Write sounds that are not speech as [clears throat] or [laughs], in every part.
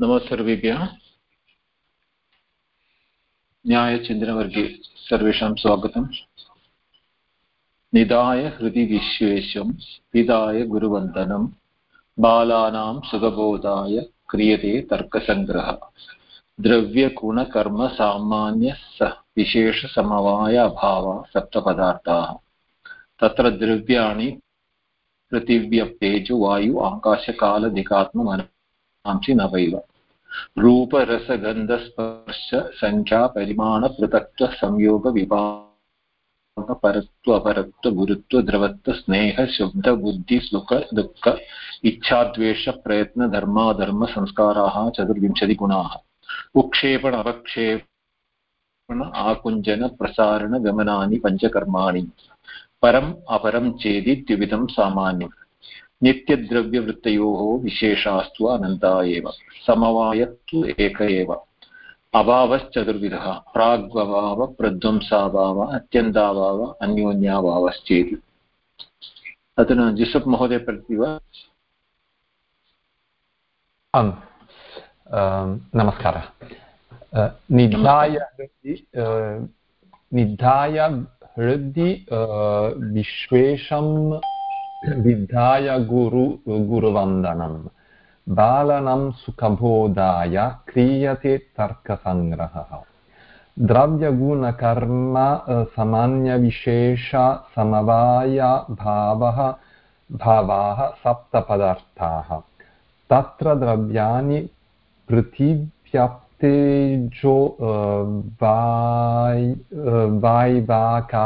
नमः सर्वेभ्यः। न्यायचिन्तनवर्गे सर्वेषां स्वागतम्। निधाय हृदि विश्वेशं पिधाय गुरुवन्दनं बालानां सुखबोधाय क्रियते तर्कसङ्ग्रहः। द्रव्यगुणकर्मसामान्यः विशेषसमवाय अभावः सप्तपदार्थाः। तत्र द्रव्याणि पृथिव्यप्तेजो वायु आकाशकालदिकात्ममनांसि नवैव रूपरसगन्धस्पर्श सङ्ख्यापरिमाणपृथक्त्व संयोगविभागपरत्व अपरत्व, गुरुत्व, द्रवत्व, स्नेह, शुद्ध, बुद्धि, सुख, दुःख चतुर्विंशतिगुणाः उक्षेपण, अवक्षेपण प्रसारणगमनानि पञ्चकर्माणि। परम् अपरं चेदि, द्विविधं सामान्यम्। नित्यद्रव्यवृत्तयोः विशेषास्तु अनन्ता एव समवायत्तु एक एव। अभावश्चतुर्विधः, प्राग्भाव प्रध्वंसाभाव अत्यन्ताभाव अन्योन्याभावश्चेति अधुना जिसप् महोदय प्रति वा आम् नमस्कारः। निधाय निधाय हृदि विश्वेशं विद्धाय गुरु गुरुवन्दनं बालनं सुखबोधाय क्रियते तर्कसङ्ग्रहः द्रव्यगुणकर्म सामान्यविशेषसमवायभावः भावाः सप्तपदार्थाः तत्र द्रव्याणि पृथिव्यप् तेजो वाय्वाकाशकालादि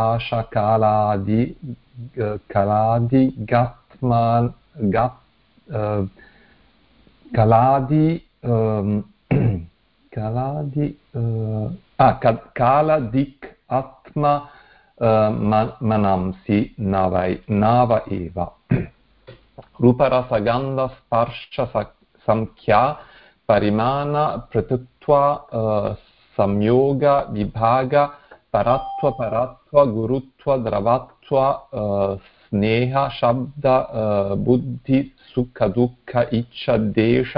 कलादिगत्मान् कलादि [clears throat] कलादि कालदिक् आत्म मनांसि नवै नव एव रूपरसगन्धस्पर्शसङ्ख्या परिमाणपृथक्त्व संयोग विभाग परत्व परत्व गुरुत्व स्नेह शब्द बुद्धि सुख दुःख इच्छा देश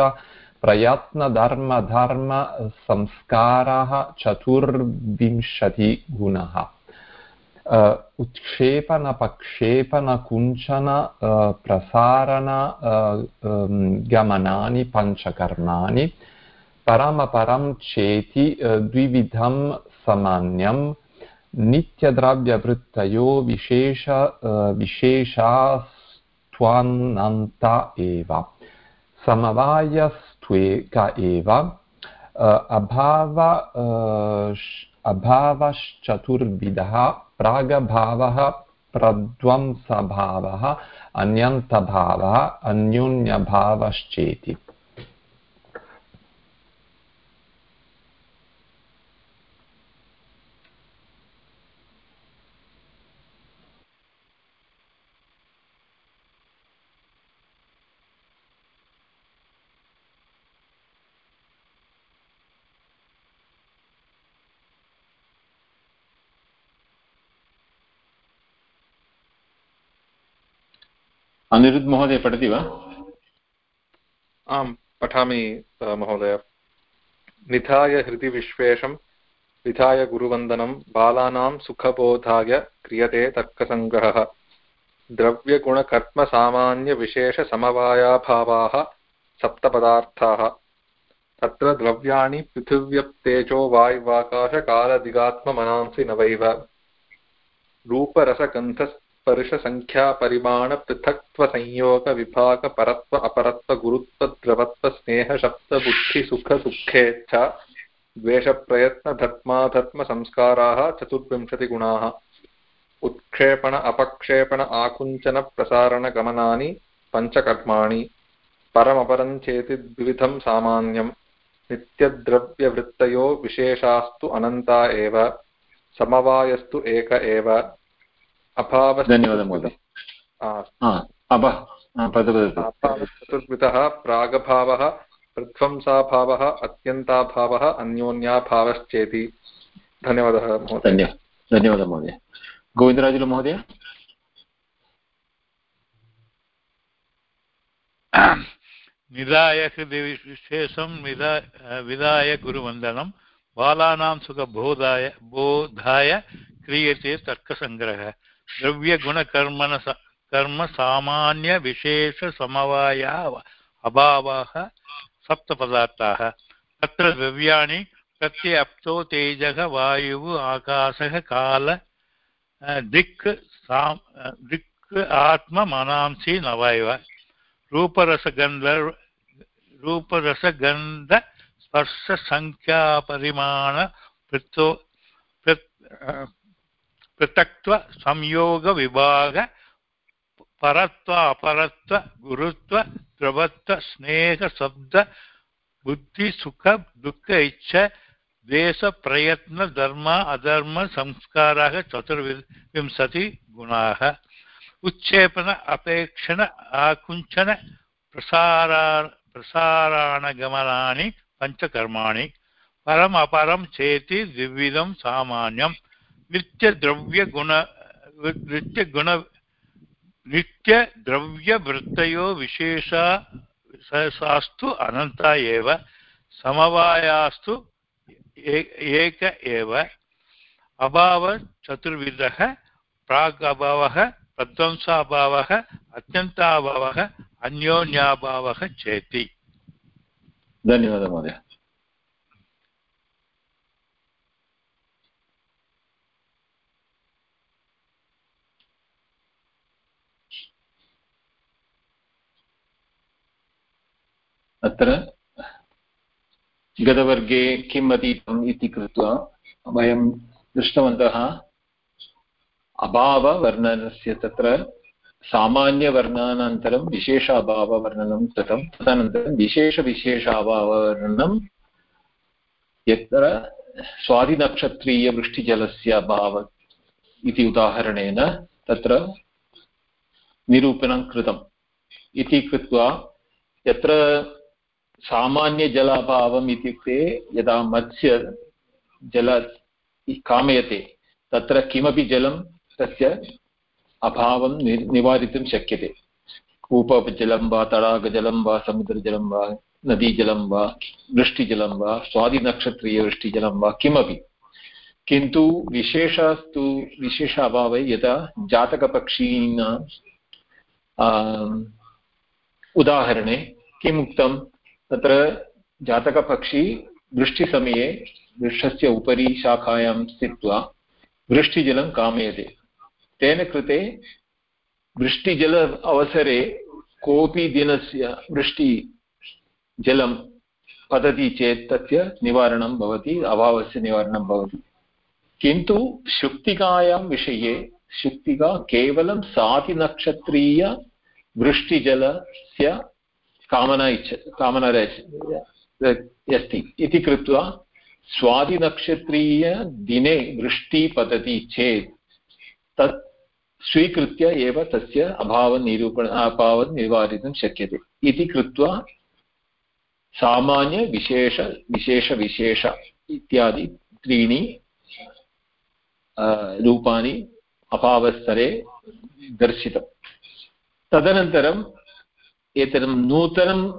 प्रयत्नधर्म धर्म संस्काराः चतुर्विंशतिगुणः उत्क्षेपणपक्षेपणकुञ्चन प्रसारण गमनानि पञ्चकर्माणि परमपरं चेति द्विविधं सामान्यं नित्यद्रव्यवृत्तयो विशेष विशेषास्त्वन्नन्त एव समवायस्त्वेक एव अभाव अभावश्चतुर्विधः प्रागभावः प्रध्वंसभावः अन्यन्तभावः अन्योन्यभावश्चेति अनिरुद्ध महोदय, पठति वा? आम्, पठामि महोदय। निधाय हृदि विश्वेशं विधाय गुरुवन्दनं, बालानां सुखबोधाय क्रियते तर्कसङ्ग्रहः। द्रव्यगुणकर्मसामान्यविशेषसमवायाभावाः सप्तपदार्थाः। तत्र द्रव्याणि पृथिव्यप्तेजो वायुवाकाशकालदिगात्ममनांसि नवैव रूपरसगन्धस् स्पर्शसङ्ख्यापरिमाणपृथक्त्वसंयोगविभागपरत्व अपरत्व गुरुत्वद्रवत्व स्नेहशब्दबुद्धिसुखदुःखेच्छा द्वेषप्रयत्नधर्माधर्मसंस्काराः चतुर्विंशतिगुणाः। उत्क्षेपण अपक्षेपण आकुञ्चनप्रसारणगमनानि पञ्चकर्माणि। परमपरं चेति द्विविधं सामान्यं नित्यद्रव्यवृत्तयो विशेषास्तु अनन्ता एव। समवायस्तु एक एव। अभावः धन्यवादः महोदय। चतुर्विधः प्रागभावः प्रध्वंसाभावः अत्यन्ताभावः अन्योन्याभावश्चेति। धन्यवादः महोदय। धन्यवादः महोदय। गोविन्दराजुलु महोदय। निधाय हृदि विशेषं विधा विधाय गुरुवन्दनं। बालानां सुखबोधाय बोधाय क्रियते तर्कसङ्ग्रहः। द्रव्यगुणकर्मण कर्म सामान्यविशेषसमवाया अभावः सप्तपदार्थाः। तत्र द्रव्याणि प्रत्यप्तो तेजः, वायुः, आकाशः, काल दिक् साम् दिक् आत्ममनांसि नवैव रूपरसगन्ध रूपरसगन्धस्पर्शसङ्ख्यापरिमाण पृथो पृथक्त्व संयोगविभाग परत्व, अपरत्व, गुरुत्व, द्रवत्व स्नेहशब्द बुद्धिसुख दुःख, इच्छ द्वेषप्रयत्नधर्म अधर्मसंस्काराः चतुर्विंशति गुणाः। उत्क्षेपण अपेक्षण, आकुञ्चन प्रसारा प्रसाराणगमनानि, पञ्चकर्माणि। परम् अपरं चेति, द्विविधं सामान्यं नित्यद्रव्यगुण नित्यगुण नित्यद्रव्यवृत्तयो विशेषा सास्तु अनन्ता एव, समवायास्तु एक एव। अभावचतुर्विधः प्राग् अभावः प्रध्वंसाभावः अत्यन्ताभावः, अन्योन्याभावः चेति। धन्यवादः महोदय। अत्र गतवर्गे किम् अधीतम् इति कृत्वा वयं दृष्टवन्तः अभाववर्णनस्य तत्र सामान्यवर्णानन्तरं विशेष अभाववर्णनं कृतं तदनन्तरं विशेषविशेष अभाववर्णनं यत्र स्वादिनक्षत्रीयवृष्टिजलस्य अभाव इति उदाहरणेन तत्र निरूपणं कृतम् इति कृत्वा यत्र सामान्यजलाभावम् इत्युक्ते यदा मत्स्य जल कामयते, तत्र किमपि जलं तस्य अभावं नि, निवारितुं शक्यते। कूपजलं वा, तडागजलं वा, समुद्रजलं वा, नदीजलं वा, वृष्टिजलं वा, स्वादिनक्षत्रीयवृष्टिजलं वा, किमपि। किन्तु विशेषस्तु, विशेष अभावे यदा जातकपक्षीणां उदाहरणे किम् उक्तं तत्र जातकपक्षी वृष्टिसमये वृक्षस्य उपरि शाखायां स्थित्वा वृष्टिजलं कामयते। तेन कृते वृष्टिजल अवसरे कोऽपि दिनस्य वृष्टिजलं पतति चेत् तस्य निवारणं भवति, अभावस्य निवारणं भवति। किन्तु शुक्तिकायां विषये शुक्तिका केवलं सातिनक्षत्रीय वृष्टिजलस्य कामना इच्छ, कामना अस्ति इति कृत्वा स्वादिनक्षत्रीयदिने वृष्टिः पतति चेत् तत् स्वीकृत्य एव तस्य अभावनिरूपण अभावं निवारितुं शक्यते। इति कृत्वा सामान्यविशेष विशेषविशेष इत्यादि त्रीणि रूपाणि अभावस्थरे दर्शितम्। तदनन्तरं एतत् नूतनं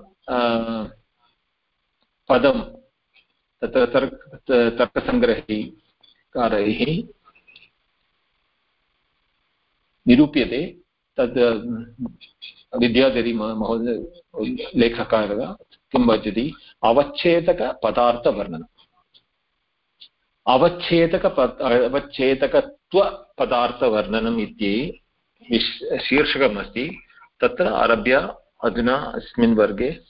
पदं तत्र तर्क तर्कसङ्ग्रहैः निरूप्यते तद्, विद्याधरी महोदय, लेखकारः किं वदति? अवच्छेदकपदार्थवर्णनम् अवच्छेदक अवच्छेदकत्वपदार्थवर्णनम् इति शीर्षकमस्ति। तत्र आरभ्य अधुना अस्मिन् वर्गे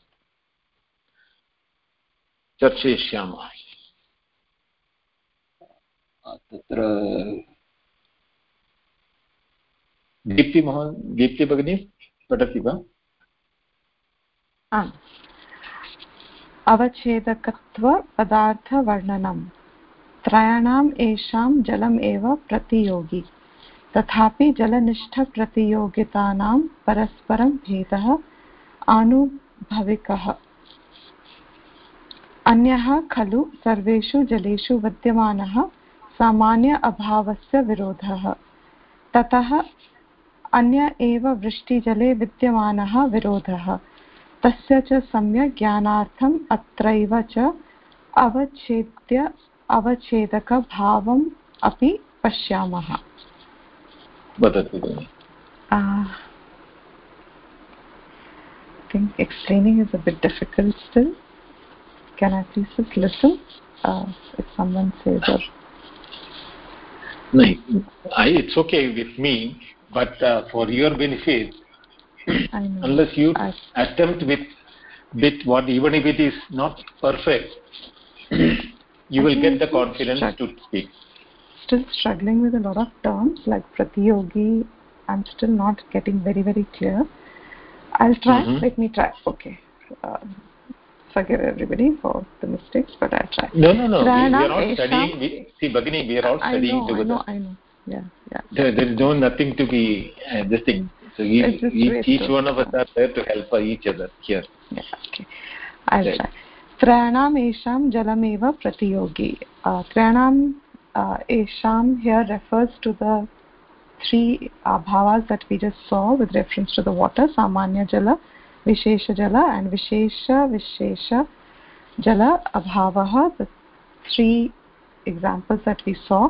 चर्चयिष्यामः। तत्र दीप्ति महो दीप्ति भगिनी पठति वा? आम्। अवच्छेदकत्वपदार्थवर्णनं। त्रयाणाम् येषां जलम् एव प्रतियोगी। तथापि जलनिष्ठप्रतियोगितानां परस्परं भेदः आनुभविकः। अन्यः खलु सर्वेषु जलेषु विद्यमानः सामान्य अभावस्य विरोधः। ततः अन्य एव वृष्टिजले विद्यमानः विरोधः। तस्य च सम्यक् ज्ञानार्थम् अत्रैव च अवच्छेद्य अवच्छेदकभावम् अपि पश्यामः। वदतु think explaining is a bit difficult still. Can I please just listen uh, if someone says or no, I, it's okay with me, but uh, for your benefit, unless you I, attempt with bit what even if it is not perfect, you I will get the confidence to speak. Still struggling with a lot of terms like pratiyogi. I'm still not getting very very clear I'll try. Mm -hmm. Let me try. Okay. Uh, forgive everybody for the mistakes, but I'll try. No, no, no. We, we are all studying. We, see, Bhagini, we are all studying I know, together. I know, I know. Yeah, yeah. There, there is no nothing to be uh, this thing. So each, each, each one of us are there to help each other here. Yeah, okay. I'll right. try. त्रयाणाम् एषां जलमेव प्रतियोगी त्रयाणाम् एषां here refers to the three uh, abhavas that we just saw with reference to the water samanya jala vishesha jala and vishesha vishesha jala abhavaha the three examples that we saw.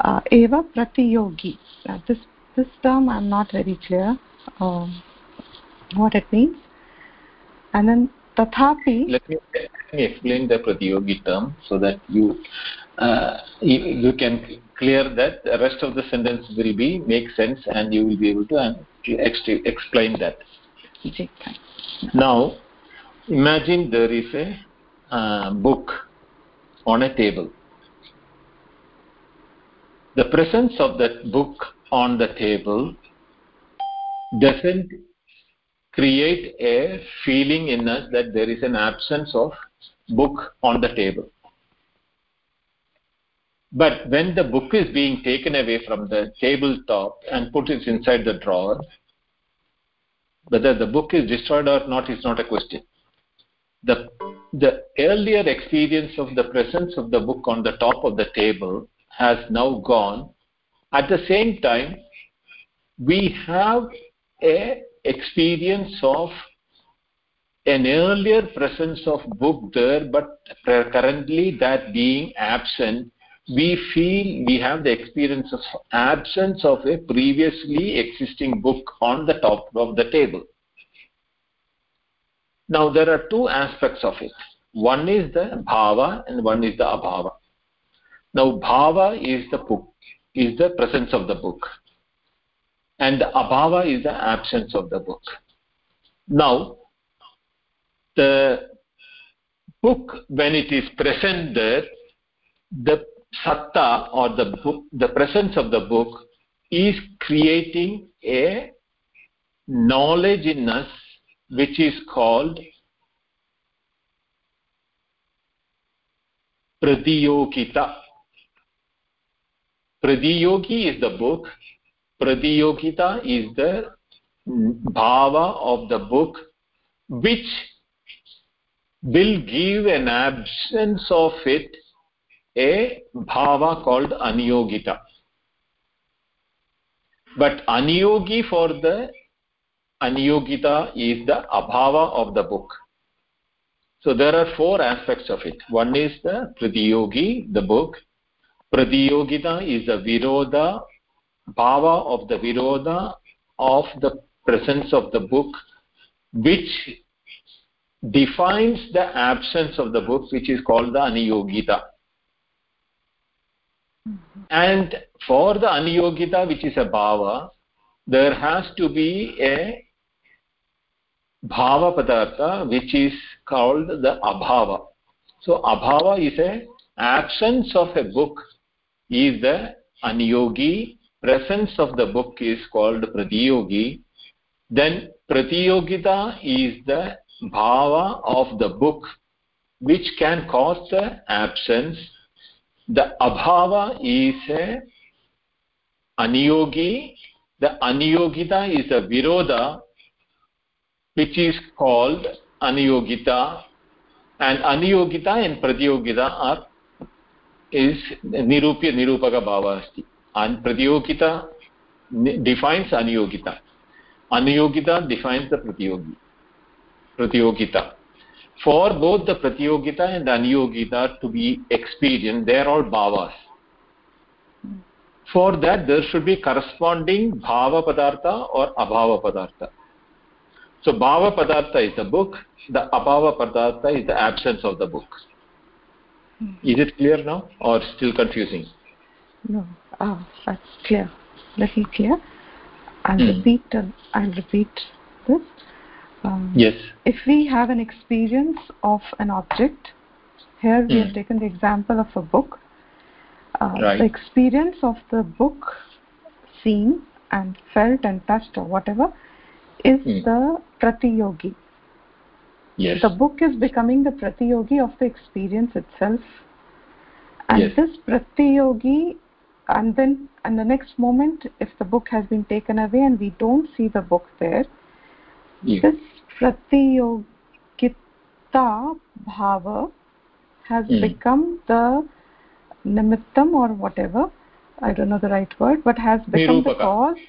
Uh, eva pratiyogi. Uh, this this term i'm not very clear um, what it means. And then tathapi let me, let me explain the pratyogi term so that you you, you can clear that. The rest of the sentence will be make sense and you will be able to uh, explain that. Now imagine there is a uh, book on a table. The presence of that book on the table doesn't create a feeling in us that there is an absence of book on the table but when the book is being taken away from the tabletop and put it inside the drawer whether the book is destroyed or not is not a question. The the earlier experience of the presence of the book on the top of the table has now gone. At the same time we have a experience of an earlier presence of book there but currently that being absent we feel we have the experience of absence of a previously existing book on the top of the table. Now there are two aspects of it. One is the bhava and one is the abhava. Now bhava is the book, is the presence of the book. And the abhava is the absence of the book. Now the book when it is present there, the satta or the book, the presence of the book is creating a knowledge in us which is called pradiyogita. Pradiyogi is the book. Pradiyogita is the bhava of the book which will give an absence of it a bhava called aniyogita. But aniyogi for the aniyogita is the abhava of the book. So there are four aspects of it. One is the pratiyogi the book. Pratiyogita is the viroda bhava of the viroda of the presence of the book which defines the absence of the book which is called the aniyogita and for the aniyogita which is a bhava there has to be a bhava padartha which is called the abhava. So abhava is a absence of a book is the aniyogi. Presence of the book is called pratiyogi. Then pratiyogita is the bhava of the book which can cause the absence the abhava is a aniyogi the aniyogita is a viroda which is called aniyogita and aniyogita and pratyogita are is nirupya nirupaka bhava asti and pratyogita defines aniyogita aniyogita defines the pratyogi pratyogita for both the pratyogita and the aniyogita to be experienced they are all bhavas. For that there should be corresponding bhava padartha or abhava padartha. So bhava padartha is the book the abhava padartha is the absence of the book. Is it clear now or still confusing? No. Ah that's clear. Little clear. I'll mm. repeat i'll repeat um, yes if we have an experience of an object here we mm. have taken the example of a book uh, right. the experience of the book seen and felt and touched or whatever is mm. the pratiyogi yes the book is becoming the pratiyogi of the experience itself and yes. this pratiyogi and then and the next moment if the book has been taken away and we don't see the book there yeah. this pratiyogita bhava has mm. become the nimittam or whatever i don't know the right word but has become nirupaka. the cause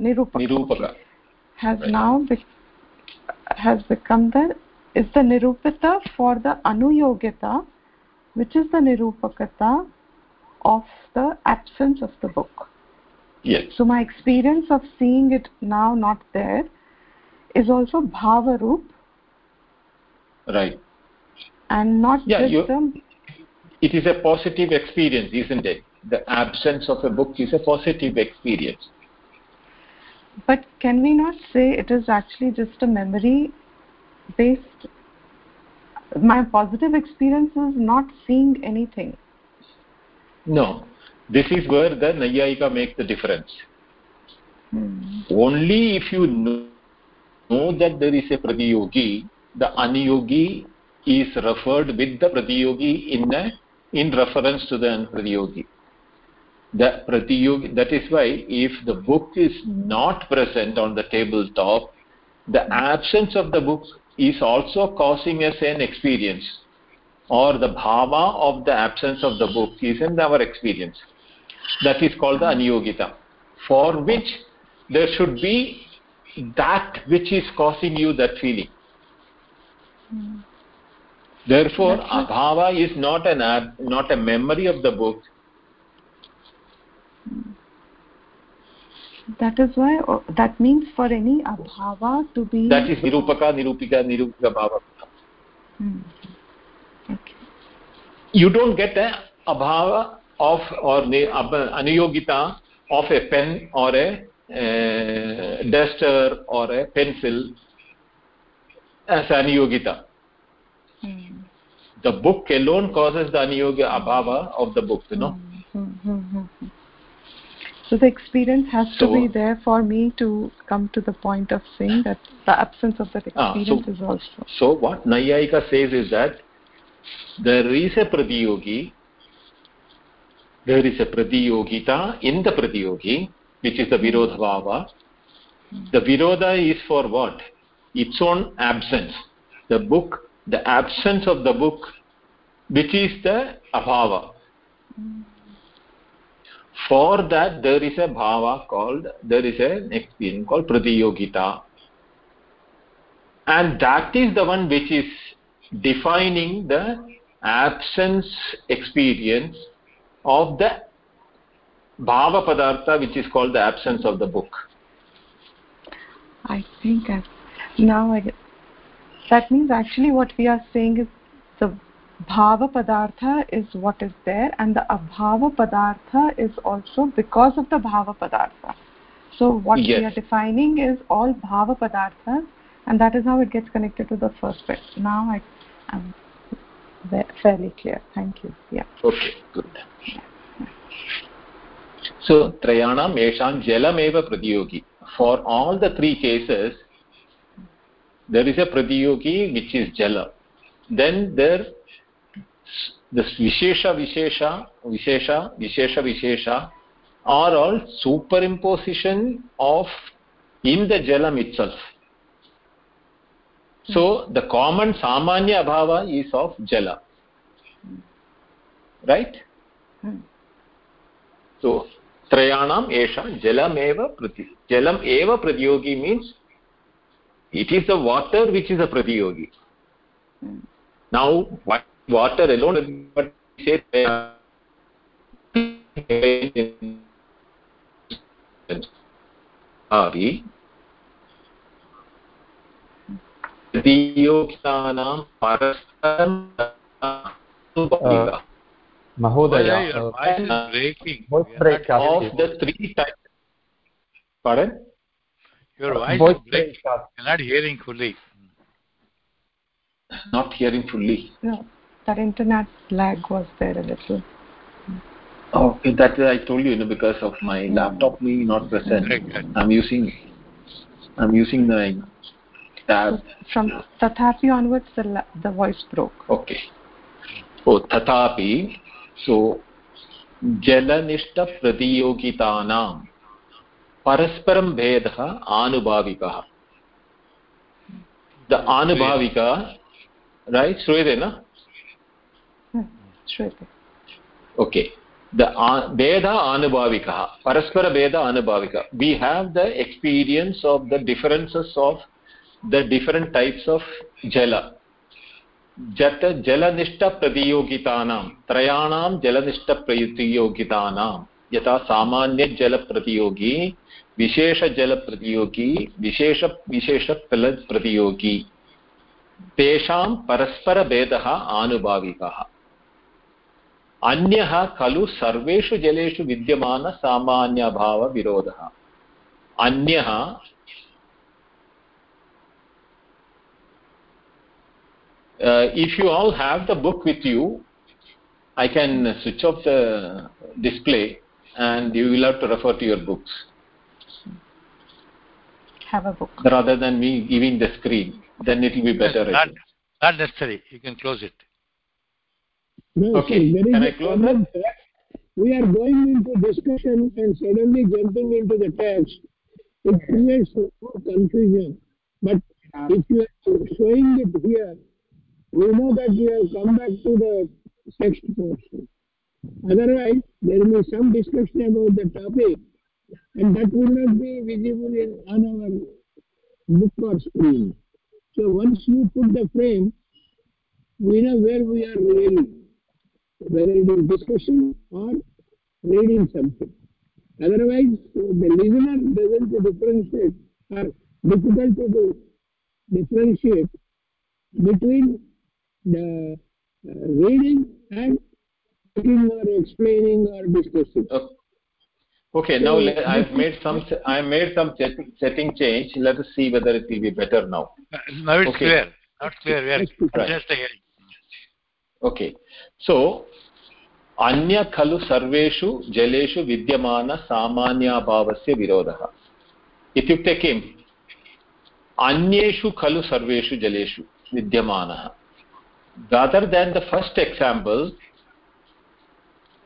nirupaka, nirupaka. has right. now be has become the is the nirupita for the anuyogita which is the nirupakata of the absence of the book yes so my experience of seeing it now not there is also bhava roop. Right. And not yeah, just the it is a positive experience isn't it? The absence of a book is a positive experience. But can we not say it is actually just a memory based? My positive experience is not seeing anything. No. This is where the nayayika makes the difference. Hmm. only if you know, know that there is a pratiyogi the aniyogi is referred with the pratiyogi in a in reference to the pratiyogi. The pratiyogi that is why if the book is not present on the tabletop the absence of the book is also causing us an experience or the bhava of the absence of the book is in our experience. That is called the aniyogita for which there should be that which is causing you that feeling. Mm therefore abhava is not an not a memory of the book. That is why oh, that means for any abhava to be that is nirupaka nirupika nirupika bhava. Hmm. okay. You don't get a abhava of or anuyogita of a pen or a uh, duster or a pencil as anuyogita Hmm. The book alone causes the aniyoga abhava of the book, you know. Hmm, hmm, so the experience has so, to be there for me to come to the point of saying that the absence of that experience ah, so, is also. So what Nayayika says is that there is a pratiyogi, there is a pratiyogita in the pratiyogi, which is the virodha The virodha is for what? Its own absence. The book the absence of the book which is the abhava for that there is a bhava called there is an experience called pratiyogita and that is the one which is defining the absence experience of the bhava padartha which is called the absence of the book. I think I, now i that means actually what we are saying is the bhava padartha is what is there and the abhava padartha is also because of the bhava padartha. So what yes. we are defining is all bhava padarthas and that is how it gets connected to the first bit. Now i am fairly clear. Thank you. Yeah. Okay good. So trayanam esham jalameva pratyogi for all the three cases there is a pratiyogi which is jala then there the vishesha vishesha vishesha vishesha vishesha are all superimposition of in the jalam itself so the common samanya abhava is of jala right hmm. So त्रयाणाम् एषा जलमेव प्रति जलम् एव प्रतियोगी means it is the water which is a pratiyogi hmm. now what water alone but say अपि तृतीयोक्तानां परस्परं Mahodaya, your voice is breaking. Voice break of the three types. Pardon? Your voice, voice is breaking. You're not hearing fully. Not hearing fully. No, that internet lag was there a little. Okay, that I told you, you know, because of my mm. laptop me not present. I'm using, I'm using the tab. From Tathapi onwards, the the voice broke. Okay. Oh, Tathapi. सो जलनिष्ठ प्रतियोगितानां परस्परं भेदः आनुभाविकः। The आनुभाविक right श्रूयते न? हम्म, श्रूयते। Okay the भेद आनुभाविकः परस्परभेद आनुभाविक। We have the experience of the differences of the different types of जल जत जलनिष्ठप्रतियोगितानां त्रयाणां जलनिष्ठप्रतियोगितानां यथा सामान्यजलप्रतियोगी विशेषजलप्रतियोगी विशेष विशेषप्रतियोगी तेषां परस्परभेदः आनुभाविकः। अन्यः खलु सर्वेषु जलेषु विद्यमानसामान्यभावविरोधः अन्यः Uh, if you all have the book with you i can switch off the display and you will have to refer to your books have a book rather than me giving the screen then it will be better not, not necessary you can close it no, okay. Sir, Can I close problem, sir. We are going into discussion and suddenly jumping into the text. It creates more confusion. But if you are showing it here, we know that we have come back to the text portion. Otherwise, there will be some discussion about the topic, and that will not be visible in, on our book or screen. So once you put the frame, we know where we are really whether it is discussion or reading something. Otherwise, the listener doesn't differentiate or difficult to differentiate between the uh, reading and reading or explaining or discussing. Okay. Okay, now let, I've made some I made some setting change. Let us see whether it will be better now. Now it's okay. clear. Not clear. Yes. Right. Just hearing. Okay so अन्य खलु सर्वेषु जलेषु विद्यमानसामान्याभावस्य विरोधः इत्युक्ते किम् अन्येषु खलु सर्वेषु जलेषु विद्यमानः rather than the first example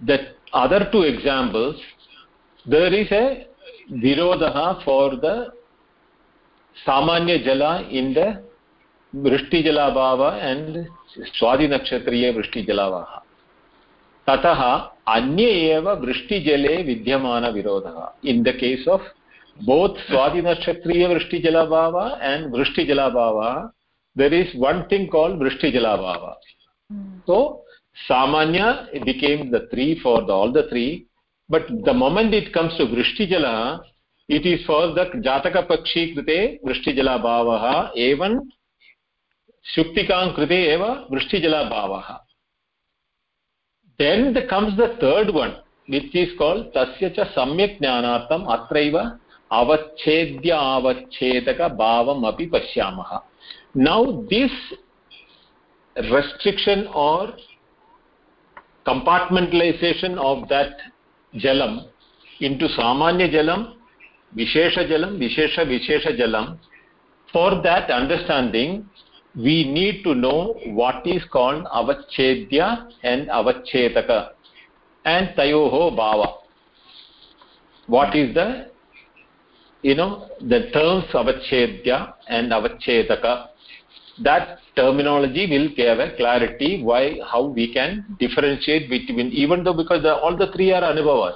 the other two examples there is a virodha for the samanya jala in the vrishti jala bhava and स्वादिनक्षत्रीय वृष्टिजलावाः ततः अन्ये एव वृष्टिजले विद्यमानविरोधः in the case of both swadinakshatriya vrishti jalabhava and vrishti jalabhava there is one thing called vrishti jalabhava mm. so samanya became the three for the, all the three but the moment it comes to vrishti jala it is for the jataka pakshi krite vrishti jala jalabhava evan शुक्तिकां कृते एव वृष्टिजलाभावः then the comes the third one which is called तस्य च सम्यक् ज्ञानार्थम् अत्रैव अवच्छेद्य आवच्छेदकभावम् अपि पश्यामः now this restriction or compartmentalization of that jalam into samanya jalam vishesha jalam vishesha vishesha jalam for that understanding we need to know what is called avachedya and avachetaka and tayoho bhava. What is the you know the terms avachedya and avachetaka that terminology will give a clarity why how we can differentiate between even though because the, all the three are anubhavas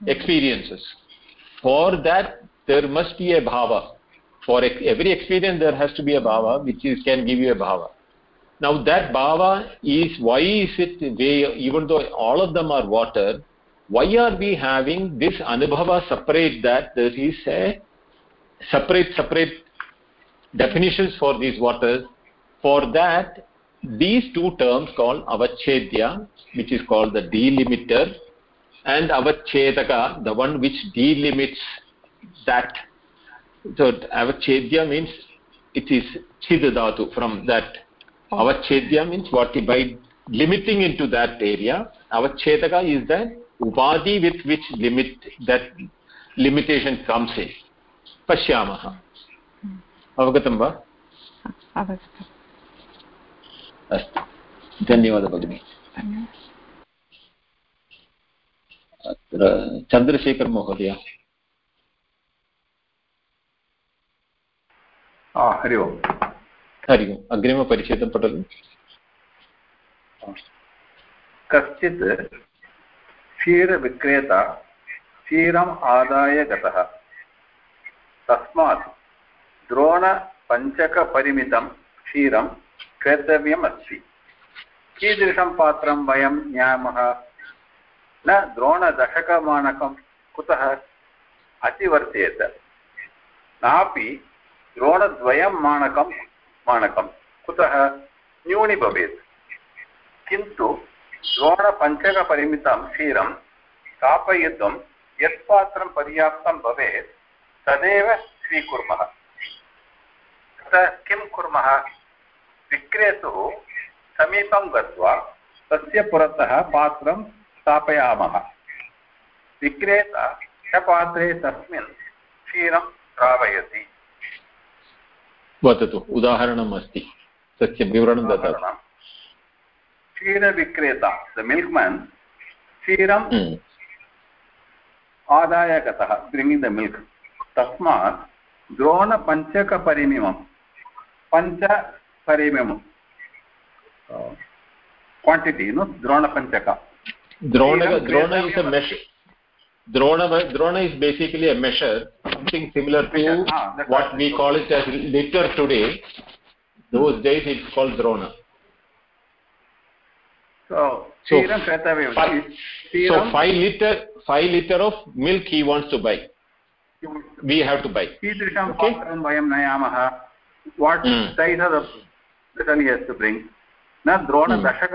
hmm. experiences. For that there must be a bhava. For every experience there has to be a bhava which is can give you a bhava. Now that bhava is why is it they even though all of them are water why are we having this anubhava separate that there is a separate separate definitions for these waters. For that, these two terms called avachedya, which is called the delimiter, and avachedaka, the one which delimits that. So avachedya means it is chidadatu from that. Oh. Avachedya means what by limiting into that area. Avachedaka is the upadi with which limit that limitation comes in. Pashyamaha. अवगतं वा? अस्तु। धन्यवादः भगिनि। अत्र चन्द्रशेखरमहोदय हरि ओम्। हरि ओम्। अग्रिमपरिच्छेदं पठतु। कश्चित् क्षीरविक्रेता क्षीरम् आदाय गतः तस्मात् द्रोणपञ्चकपरिमितं क्षीरं क्रेतव्यम् अस्ति कीदृशं पात्रं वयं न्यामः न द्रोणदशकमाणकं कुतः अतिवर्तेत? नापि द्रोणद्वयं माणकं माणकं कुतः न्यूनी भवेत्। किन्तु द्रोणपञ्चकपरिमितं क्षीरं स्थापयितुं यत् पात्रं पर्याप्तं भवेत्, तदेव स्वीकुर्मः। तत्र किं कुर्मः? विक्रेतुः समीपं गत्वा तस्य पुरतः पात्रं स्थापयामः। विक्रेता च पात्रे तस्मिन् क्षीरं श्रावयति वदतु उदाहरणम् अस्ति। तस्य विवरणं ददातु। क्षीरविक्रेता द मिल्क्मेन् क्षीरम् आदाय गतः ब्रिङ्गिङ्ग् द मिल्क्। तस्मात् द्रोणपञ्चकपरिमिमं पञ्चपरिमिमं क्वाण्टिटि नु द्रोणपञ्चक measure drona drona is basically a measure something similar to ah, what we call it as liter today those days it's called drona so so five, so 5 liter 5 liter of milk he wants to buy we have to buy कीदृशं पात्रं वयं नयामः what size the he has to bring? न द्रोणदशक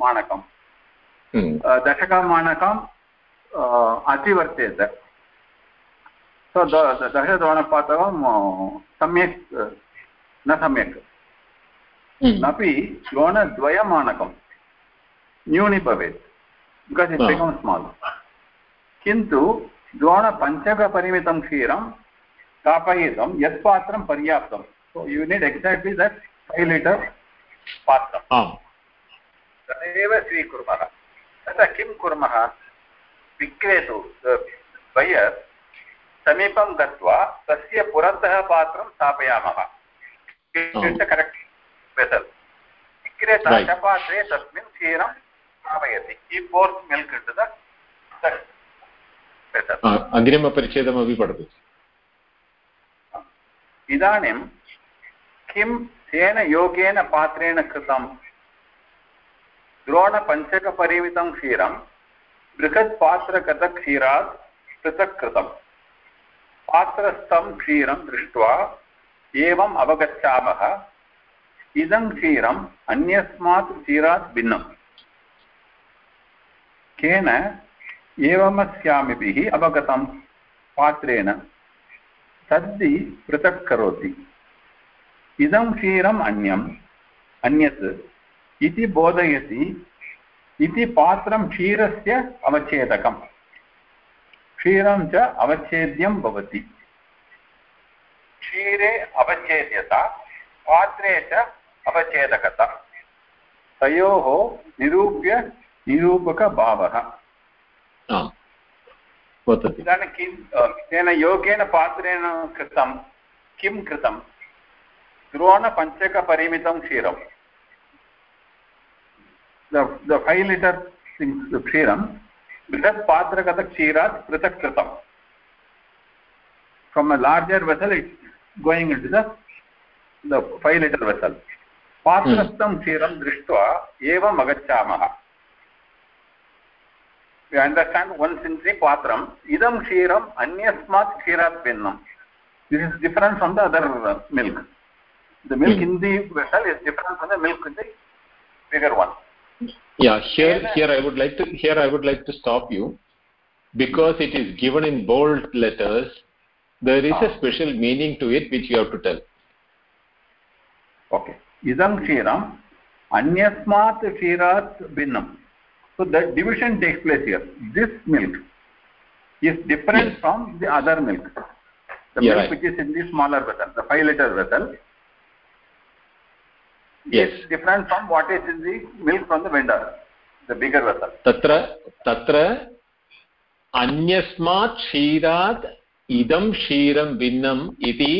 माणकं दशकमाणकं अतिवर्तेत सो दशद्रोणपात्रं सम्यक् न सम्यक् अपि द्रोणद्वयमाणकं न्यूनी भवेत् because it become small किन्तु द्रोणपञ्चकपरिमितं क्षीरं स्थापयितुं यत् पात्रं पर्याप्तं so you need exactly that five litre पात्रं तदेव स्वीकुर्मः तथा किं कुर्मः विक्रेतु बयर् समीपं गत्वा तस्य पुरतः पात्रं स्थापयामः करेक्ट् वेसल् विक्रेता च पात्रे तस्मिन् क्षीरं स्थापयति हि पोर्स् मिल्क् इण्टु द अग्रिमपरिच्छेदमपि पठतु इदानीं किं तेन योगेन पात्रेण कृतं? द्रोणपञ्चकपरिमितं क्षीरं बृहत्पात्रगतक्षीरात् पृथक् कृतं पात्रस्थं क्षीरं दृष्ट्वा एवम् अवगच्छामः। इदं क्षीरम् अन्यस्मात् क्षीरात् भिन्नं। केन एवमस्यामिभिः अवगतं? पात्रेण सद्दि पृथक् करोति। इदं क्षीरम् अन्यम् अन्यत् इति बोधयति इति पात्रं क्षीरस्य अवच्छेदकम्। क्षीरं च अवच्छेद्यं भवति। क्षीरे अवच्छेद्यता पात्रे च अवच्छेदकता। तयोः निरूप्य निरूपकभावः। इदानीं किं तेन योगेन पात्रेण कृतं किं कृतं? द्रोणपञ्चकपरिमितं क्षीरं द फैव् लिटर् क्षीरं बृहत् पात्रगतक्षीरात् पृथक् कृतं from a larger vessel going into the the 5 liter vessel पात्रस्थं क्षीरं दृष्ट्वा एवम् अगच्छामः we understand once in the patram idam kshiram anyasmat kshirat भिन्नं this is different from the other uh, milk the milk hmm. in the vessel is different from the milk in the bigger one. Yeah here here i would like to here i would like to stop you. Because it is given in bold letters there is a ah. special meaning to it which you have to tell. Okay. Idam kshiram anyasmat kshirat binnam. So the division takes place here. This milk is different yes. from the other milk. The yeah, milk right. which is in the smaller vessel the 5 liter vessel yes. is different from what is in the milk from the vendor the bigger vessel tatra tatra अन्यस्मात् क्षीरात् इदं क्षीरं भिन्नम् इति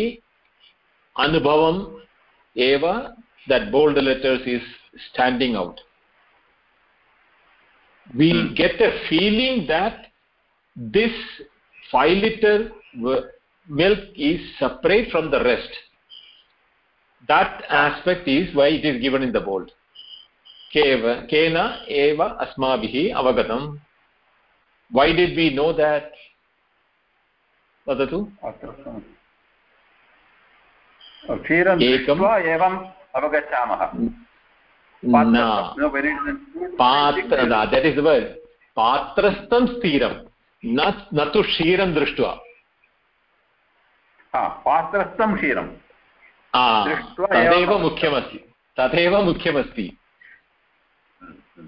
अनुभवम् एव that bold letters is standing out we hmm. get a feeling that this 5 liter milk is separate from the rest that aspect is why it is given in the bold kena eva asmabhihi avagatam why did we know that वदतु क्षीरं दृष्ट्वा एवम् अवगच्छामः that is word पात्रस्थं स्थिरं न तु क्षीरं दृष्ट्वा पात्रस्थं क्षीरं तदेव मुख्यमस्ति तदेव मुख्यमस्ति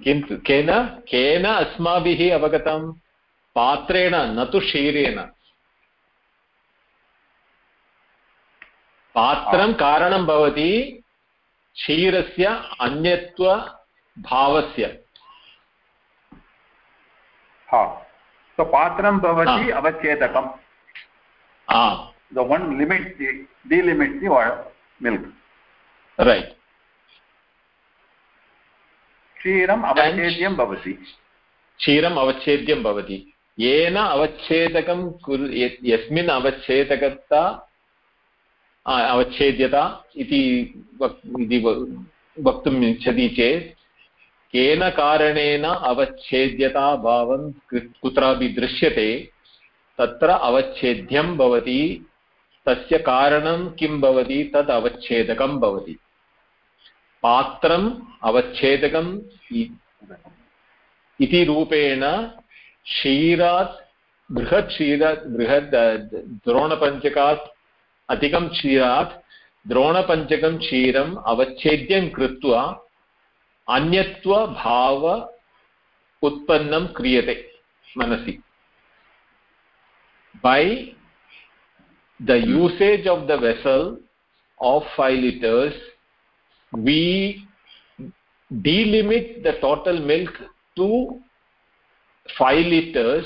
किन्तु केन केन अस्माभिः अवगतं पात्रेण न तु क्षीरेण पात्रं कारणं भवति क्षीरस्य अन्यत्वभावस्य पात्रं भवति अवच्छेदकं the delimits the milk right. क्षीरम् अवच्छेद्यं भवति। क्षीरम् अवच्छेद्यं भवति। येन अवच्छेदकं कुरु यस्मिन् अवच्छेदकता अवच्छेद्यता इति वक्तुम् इच्छति चेत् केन कारणेन अवच्छेद्यताभावं कुत्रापि दृश्यते तत्र अवच्छेद्यं भवति तस्य कारणं किं भवति? तद् अवच्छेदकं भवति। पात्रम् अवच्छेदकम् इति रूपेण क्षीरात् बृहत् क्षीरात् बृहत् द्रोणपञ्चकात् अधिकं क्षीरात् द्रोणपञ्चकं क्षीरम् अवच्छेद्यं कृत्वा अन्यत्वभाव उत्पन्नं क्रियते मनसि। By the usage of the vessel of 5 liters we delimit the total milk to 5 liters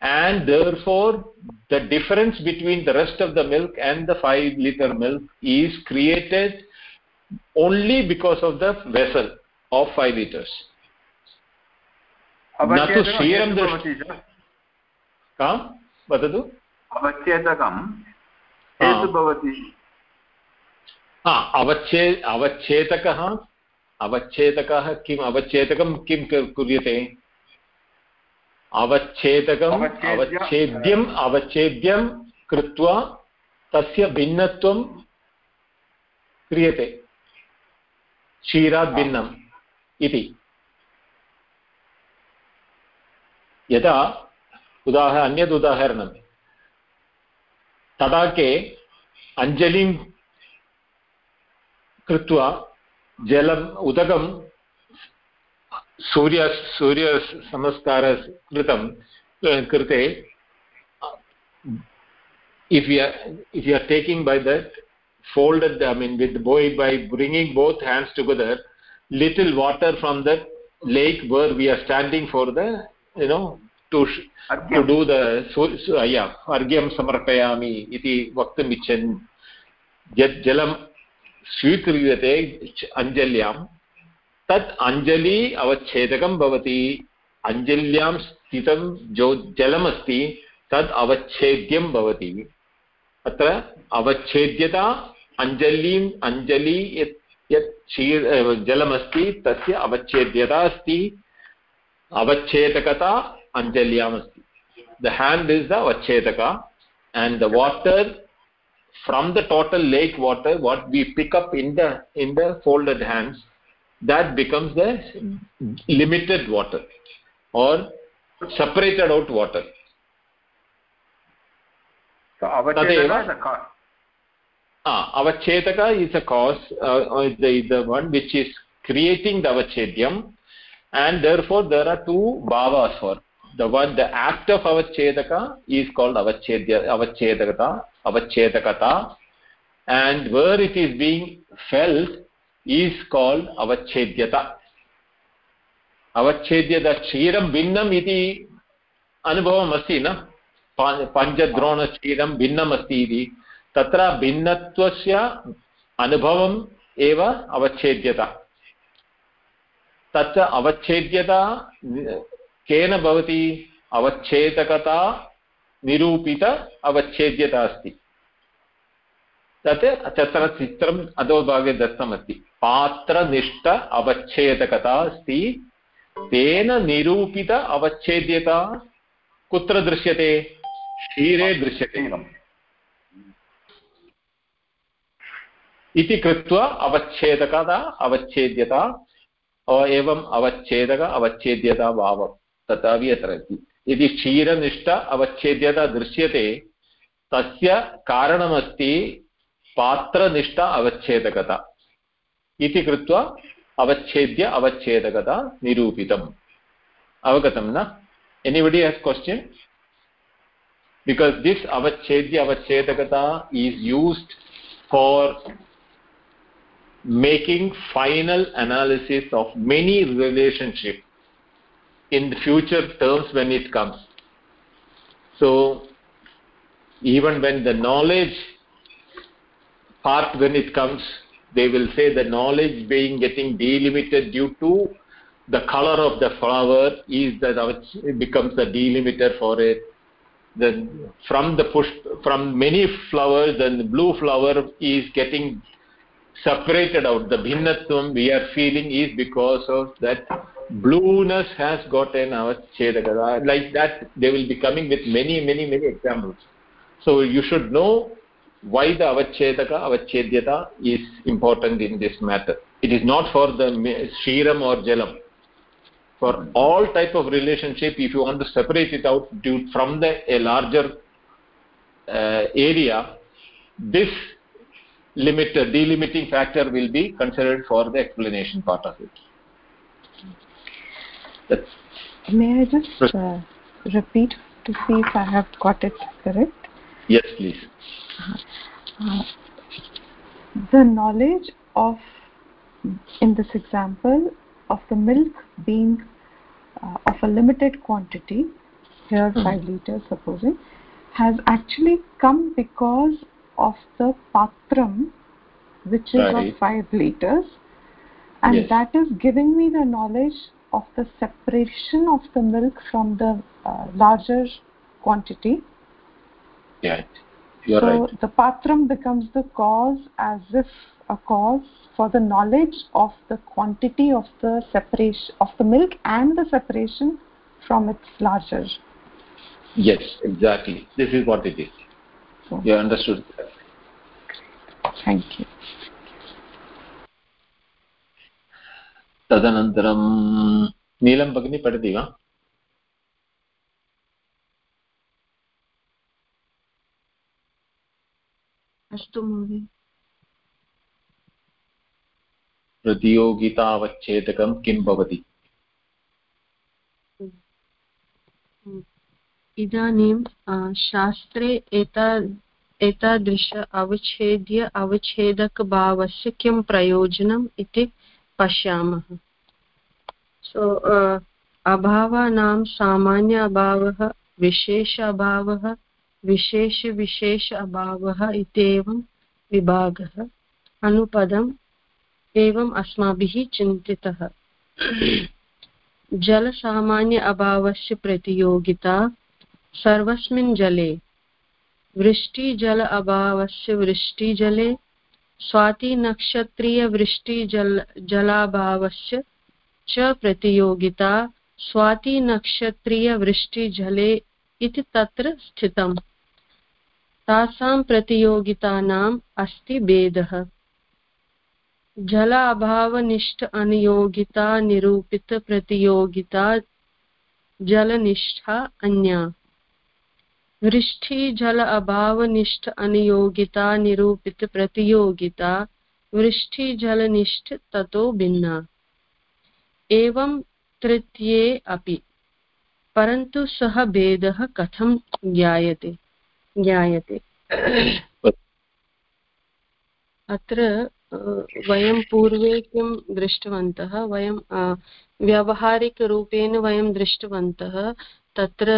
and therefore the difference between the rest of the milk and the 5 liter milk is created only because of the vessel of 5 liters न तु क्षीरं आम् वदतु अवच्छेदकं हेतु भवति। अवच्छे अवच्छेदकः अवच्छेदकः किम् अवच्छेदकं किं कुर्यते? अवच्छेदकम् अवच्छेद्यम् अवच्छेद्यं कृत्वा तस्य भिन्नत्वं क्रियते। क्षीरात् भिन्नम् इति। यदा उदाह अन्यद् उदाहरणं। तडाके अञ्जलिं कृत्वा जलम् उदकं सूर्य सूर्यसंस्कार कृतं कृते if you are if you are taking by that folded i mean with boy by bringing both hands together little water from that lake where we are standing for the you know to to do the so, so yeah argyam samarpayami iti vaktum ichan यत् जलं स्वीक्रियते अञ्जल्यां तत् अञ्जलि अवच्छेदकं भवति। अञ्जल्यां स्थितं जो जलमस्ति तद् अवच्छेद्यं भवति। अत्र अवच्छेद्यता अञ्जलिम् अञ्जलि यत् यत् क्षीर जलमस्ति तस्य अवच्छेद्यता अस्ति। अवच्छेदकता anjalyam asti the hand is the vachetaka and the water from the total lake water what we pick up in the in the folded hands that becomes the limited water or separated out water. So avachetaka ah is a cause uh, the the one which is creating the avachedyam and therefore there are two bhavas for the one the act of avachedaka is called avachedya avachedakata avachedakata and where it is being felt is called avachedyata avachedya kshiram भिन्नम् इति अनुभवम् अस्ति न पञ्चद्रोणक्षीरं भिन्नम् अस्ति इति तत्र भिन्नत्वस्य अनुभवम् एव अवच्छेद्यता तत्र अवच्छेद्यता केन भवति? अवच्छेदकता निरूपित अवच्छेद्यता अस्ति तत् तत्र चित्रम् अधोभागे दत्तमस्ति। पात्रनिष्ठ अवच्छेदकता अस्ति। तेन निरूपित अवच्छेद्यता कुत्र दृश्यते? क्षीरे दृश्यते। इति कृत्वा अवच्छेदकता, अवच्छेद्यता एवम् अवच्छेदक, अवच्छेद्यता भावम्। तथापि अत्र अस्ति यदि क्षीरनिष्ठ अवच्छेद्यता दृश्यते, तस्य कारणमस्ति पात्रनिष्ठ अवच्छेदकता। इति कृत्वा अवच्छेद्य अवच्छेदकता निरूपितम्। अवगतं न? Anybody has question because this avachedya avachedakata is used for making final analysis of many relationships in the future terms when it comes. So even when the knowledge part when it comes they will say the knowledge being getting delimited due to the color of the flower is that it becomes a delimiter for it. Then from the push from many flowers then the blue flower is getting separated out. The bhinnatvam we are feeling is because of that blueness has gotten our chedaka like that they will be coming with many many many examples. So you should know why the avachedaka avachedyata is important in this matter. It is not for the shiram or jalam. For all type of relationship if you want to separate it out due from the a larger uh, area this limit delimiting factor will be considered for the explanation part of it that's May I just uh, repeat to see if I have got it correct? Yes, please. Uh, the knowledge of, in this example, of the milk being uh, of a limited quantity, here mm. 5 liters supposing, has actually come because of the patram, which is right. of 5 liters, and yes. that is giving me the knowledge of the separation of the milk from the uh, larger quantity. Yeah, you're so right. the patram becomes the cause as if a cause for the knowledge of the quantity of the separation of the milk and the separation from its larger. Yes, exactly. This is what it is. So, you understood. Thank you. तदनन्तरं नीलं भगिनी पठति वा अस्तु महोदय प्रतियोगितावच्छेदकं किं भवति इदानीं शास्त्रे एता एतादृश अवच्छेद्य अवच्छेदकभावस्य किं प्रयोजनम् इति पश्यामः। सो uh, अभावानां सामान्य अभावः विशेष अभावः विशेषविशेष अभावः इत्येवं विभागः। अनुपदम् एवम् अस्माभिः चिन्तितः। जलसामान्य अभावस्य प्रतियोगिता सर्वस्मिन् जले। वृष्टिजल अभावस्य वृष्टिजले स्वातिनक्षत्रीयवृष्टिजल जलाभावस्य च प्रतियोगिता, स्वातिनक्षत्रीयवृष्टिजले इति तत्र स्थितम्। तासां प्रतियोगितानाम् अस्ति भेदः। जल अभावनिष्ठ अनियोगिता निरूपितप्रतियोगिता जलनिष्ठा, अन्या। वृष्टिजल अभावनिष्ठ अनियोगिता निरूपितप्रतियोगिता वृष्टिजलनिष्ठ ततो, भिन्ना। एवं तृतीये अपि। परन्तु सः भेदः कथं ज्ञायते? ज्ञायते। अत्र वयं पूर्वे किं दृष्टवन्तः? वयं व्यावहारिकरूपेण वयं दृष्टवन्तः। तत्र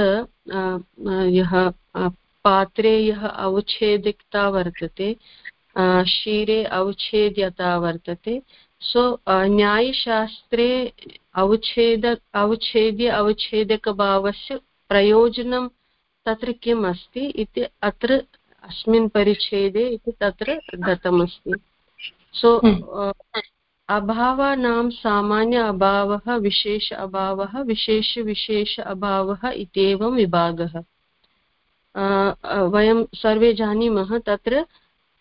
यः पात्रे यः अवच्छेदिकता वर्तते क्षीरे अवच्छेद्यता वर्तते सो न्यायशास्त्रे अवच्छेद अवच्छेद्य अवच्छेदकभावस्य प्रयोजनं तत्र किम् अस्ति इति अत्र अस्मिन् परिच्छेदे इति तत्र दत्तमस्ति सो अभावानां सामान्य अभावः विशेष अभावः विशेषविशेष अभावः इत्येवं विभागः। वयं सर्वे जानीमः तत्र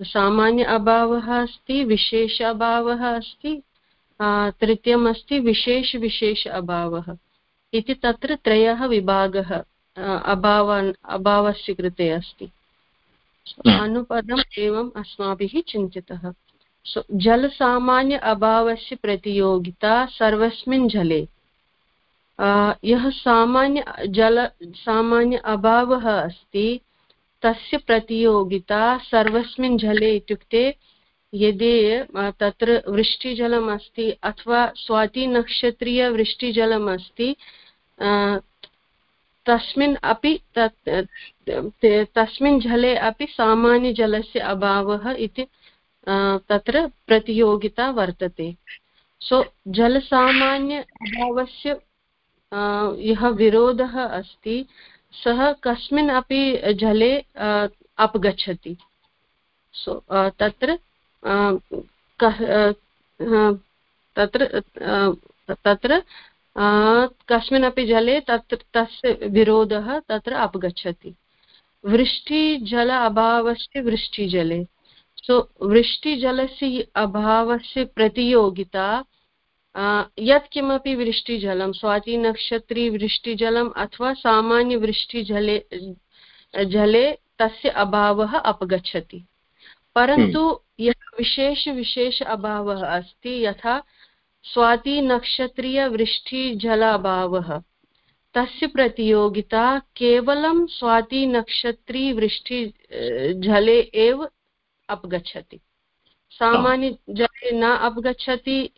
सामान्य अभावः अस्ति विशेष अभावः अस्ति तृतीयम् अस्ति विशेषविशेष अभावः इति तत्र त्रयः विभागः अभावान् अभावस्य कृते अस्ति। अनुपदम् एवम् अस्माभिः चिन्तितः। जलसामान्य अभावस्य प्रतियोगिता सर्वस्मिन् जले। यः सामान्य, जल सामान्य अभावः अस्ति, तस्य प्रतियोगिता सर्वस्मिन् जले इत्युक्ते यदि तत्र वृष्टिजलम् अस्ति अथवा स्वातिनक्षत्रीयवृष्टिजलम् अस्ति तस्मिन् अपि तस्मिन् जले अपि सामान्यजलस्य अभावः इति तत्र प्रतियोगिता वर्तते। सो, जलसामान्य अभावस्य यः विरोधः अस्ति, सः कस्मिन् अपि जले अपगच्छति। सो तत्र तत्र तत्र कस्मिन्नपि जले तत्र तस्य विरोधः तत्र अपगच्छति। वृष्टिजल अभावस्य वृष्टिजले। सो वृष्टिजलस्य अभावस्य प्रतियोगिता यत्किमपि वृष्टिजलं स्वातिनक्षत्री वृष्टिजलम् अथवा सामान्यवृष्टिजले जले तस्य अभावः अपगच्छति परन्तु हम्म। यः विशेषविशेष अभावः अस्ति यथा स्वातिनक्षत्रीयवृष्टिजलाभावः तस्य प्रतियोगिता केवलं स्वातिनक्षत्रीवृष्टि जले एव अपगच्छति। सामान्यजले न अपगच्छति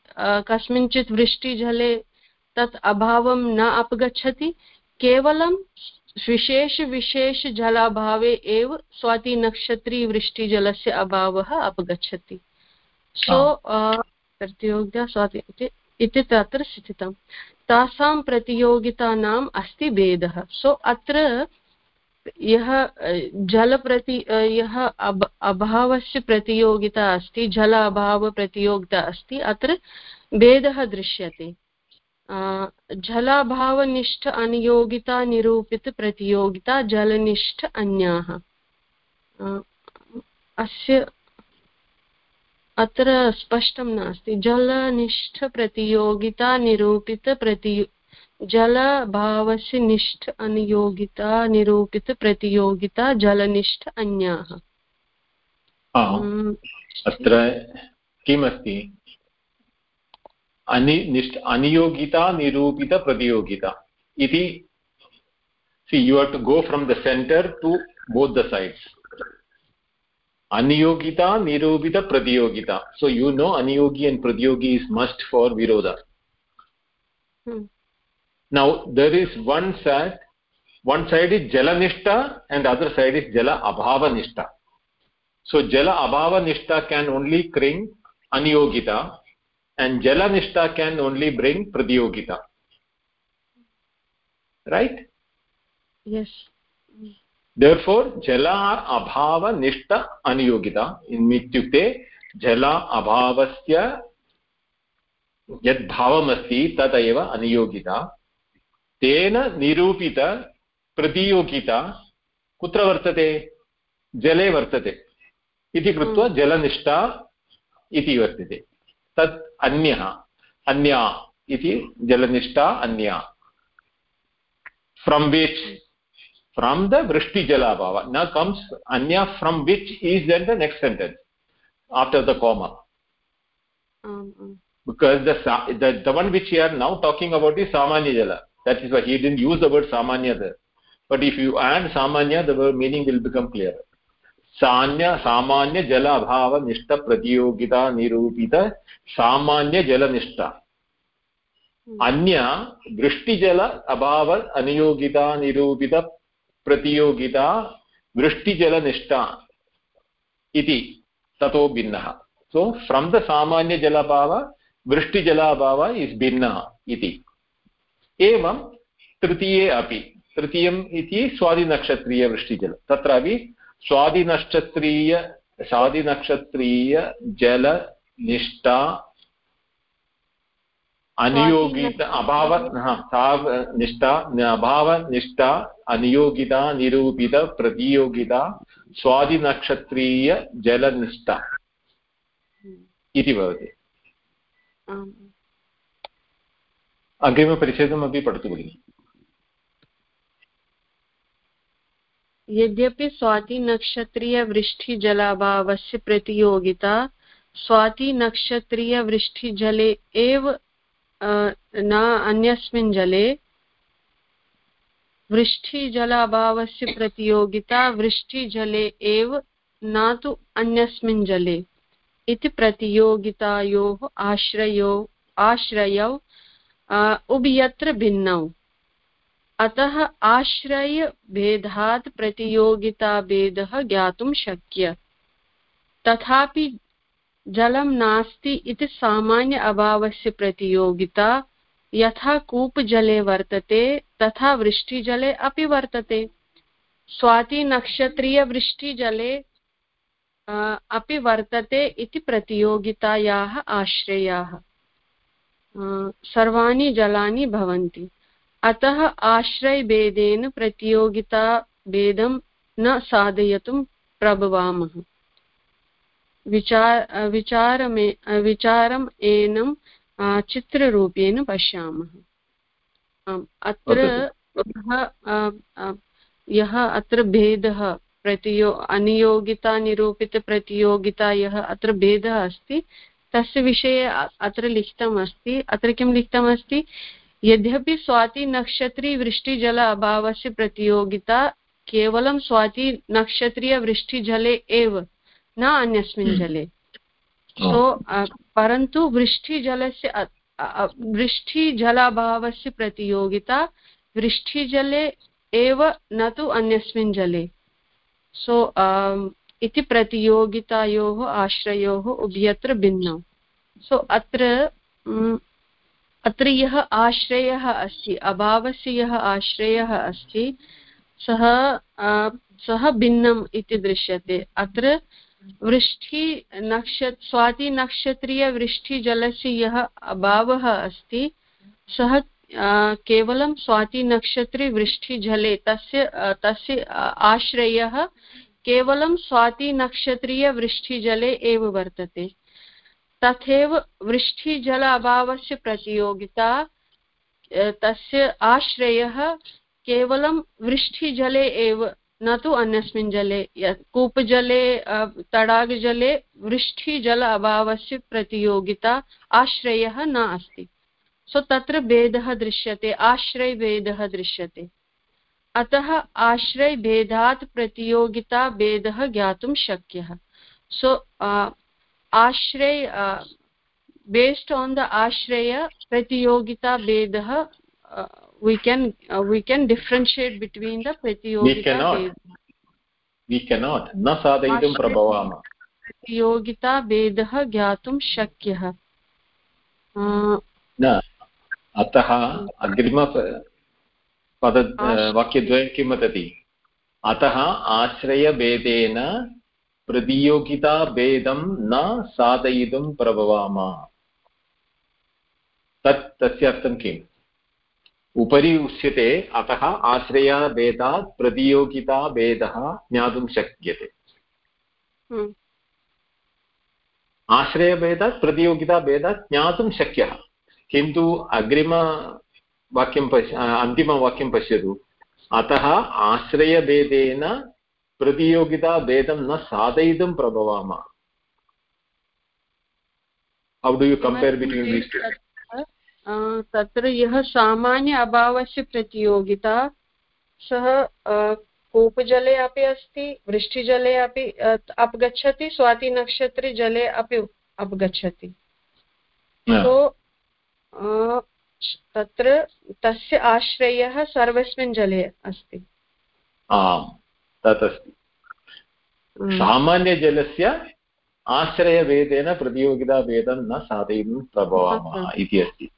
कस्मिंश्चित् वृष्टिजले तत् अभावं न अपगच्छति केवलं विशेषविशेषजलाभावे एव स्वातिनक्षत्रीवृष्टिजलस्य अभावः अपगच्छति। सो प्रतियोगिता स्वाति इति तत्र स्थितं तासां प्रतियोगितानाम् अस्ति भेदः। सो अत्र यः जलप्रति यः अभ अभावस्य प्रतियोगिता अस्ति, जल अभावप्रतियोगिता अस्ति, अत्र भेदः दृश्यते। जलाभावनिष्ठ अनियोगिता निरूपितप्रतियोगिता जलनिष्ठ अन्याः। अस्य, अत्र स्पष्टं नास्ति। जलनिष्ठप्रतियोगिता निरूपितप्रति जलभावस्य निष्ठ अनियोगिता निरूपित प्रतियोगिता जलनिष्ठ अन्याः। अत्र किमस्ति? अनि अनियोगिता निरूपित प्रतियोगिता। इति see you have to go from the centre to both the sides अनियोगिता निरूपित प्रतियोगिता। सो यु नो अनियोगी अण्ड् प्रतियोगी इस् मस्ट् फार् विरोध। hmm. Now there is one side one side is jala nishta and other side is jala abhava nishta so jala abhava nishta can only bring aniyogita and jala nishta can only bring pratyogita right yes therefore jala abhava nishta aniyogita इत्युक्ते जल अभावस्य यद् भावमस्ति तदेव अनियोगिता तेन निरूपितप्रतियोगिता कुत्र वर्तते जले वर्तते इति कृत्वा हम्म। जलनिष्ठा इति वर्तते तत् अन्यः अन्या इति जलनिष्ठा अन्या फ्रम् विच् फ्रम् द वृष्टिजलाभाव न comes Anya from which the next sentence after the comma um, um. because the, the the one which we are now talking about is samanya jala that is why he didn't use the word samanya there. But if you add samanya the word meaning will become clear सान्य सामान्य जल अभाव निष्ठ प्रतियोगिता निरूपित सामान्य जल निष्ठा अन्य वृष्टिजल अभाव अनियोगिता निरूपित प्रतियोगिता वृष्टिजलनिष्ठा इति ततो भिन्नः सो फ्रम् द सामान्यजलाभाव वृष्टिजलाभाव इस् भिन्नः इति एवं तृतीये अपि। तृतीयम् इति स्वादिनक्षत्रीयवृष्टिजल तत्रापि स्वादिनक्षत्रीय स्वादिनक्षत्रीयजलनिष्ठा अनियोगित अभाव निष्ठा अभावनिष्ठा अनियोगिता निरूपित प्रतियोगिता स्वादिनक्षत्रीयजलनिष्ठा इति भवति। अग्रिमपरिच्छेदमपि पठतु भगिनि यद्यपि स्वातिनक्षत्रीयवृष्टिजलाभावस्य प्रतियोगिता स्वातिनक्षत्रीयवृष्टिजले एव न अन्यस्मिन् जले वृष्टिजलाभावस्य प्रतियोगिता वृष्टिजले एव, न तु अन्यस्मिन् जले। इति प्रतियोगितायोः आश्रयो, आश्रयौ उभयत्र भिन्नौ। अतः आश्रयभेदात् प्रतियोगिताभेदः ज्ञातुं शक्य। तथापि जलं नास्ति इति सामान्य अभावस्य प्रतियोगिता, यथा कूपजले वर्तते, तथा वृष्टिजले अपि वर्तते। स्वातिनक्षत्रीयवृष्टिजले अपि वर्तते इति प्रतियोगितायाः आश्रयाः। सर्वाणि जलानि भवन्ति। अतः आश्रयभेदेन प्रतियोगिताभेदं न साधयितुं प्रभवामः। विचार विचारमे विचारम् एनं चित्ररूपेण पश्यामः। अत्र यः अत्र भेदः प्रतियो अनियोगितानिरूपितप्रतियोगिता यः अत्र भेदः अस्ति तस्य विषये अत्र लिखितम् अस्ति अत्र किं लिखितमस्ति? यद्यपि स्वातिनक्षत्रीवृष्टिजल अभावस्य प्रतियोगिता केवलं स्वातिनक्षत्रीयवृष्टिजले एव न अन्यस्मिन् हम्म। जले। सो परन्तु वृष्टिजलस्य वृष्टिजलाभावस्य प्रतियोगिता वृष्टिजले एव न तु अन्यस्मिन् जले। सो इति प्रतियोगितायोः आश्रयोः उभयत्र भिन्नौ। सो अत्र अत्र यः आश्रयः अस्ति, अभावस्य यः आश्रयः अस्ति, सः सः भिन्नम् इति दृश्यते। अत्र वृष्टि नक्ष स्वातिनक्षत्रीयवृष्टिजलस्य यः अभावः अस्ति, सः केवलं स्वातिनक्षत्रीवृष्टिजले तस्य तस्य आश्रयः केवलं स्वातिनक्षत्रीयवृष्टिजले एव वर्तते। तथैव वृष्टिजल अभावस्य प्रतियोगिता तस्य आश्रयः केवलं वृष्टिजले एव, न तु अन्यस्मिन् जले कूपजले तडागजले वृष्टिजल अभावस्य प्रतियोगिता, आश्रयः न अस्ति। सो तत्र भेदः दृश्यते, आश्रयभेदः दृश्यते। अतः आश्रयभेदात् प्रतियोगिता भेदः ज्ञातुं शक्यः। सो आश्रय बेस्ड् आन् द आश्रय प्रतियोगिता भेदः we can uh, we can differentiate between the pratyogita we cannot. we cannot. न साधयितुं प्रभवामः। प्रतियोगिता भेदः ज्ञातुं शक्यः। न। अतः अग्रिम पद वाक्यद्वयं किं वदति अतः आश्रयभेदेन प्रतियोगिताभेदं न साधयितुं प्रभवाम। तत् तस्य अर्थं किम्? उपरि उच्यते अतः आश्रयाभेदात् प्रतियोगिताभेदः ज्ञातुं शक्यते। हम्म। आश्रयभेदात् प्रतियोगिताभेदात् ज्ञातुं शक्यः। किन्तु अग्रिमवाक्यं पश्य अन्तिमवाक्यं पश्यतु। अतः आश्रयभेदेन प्रतियोगिताभेदं न साधयितुं प्रभवामः। How do you compare between these तत्र यः सामान्य अभावस्य प्रतियोगिता सः कूपजले अपि अस्ति वृष्टिजले अपि अपगच्छति स्वातिनक्षत्रे जले अपि अपगच्छति। तो तत्र तस्य आश्रयः सर्वस्मिन् जले अस्ति। आम् तत् अस्ति। सामान्यजलस्य आश्रयभेदेन प्रतियोगिताभेदं न साधयितुं प्रभवामः इति अस्ति।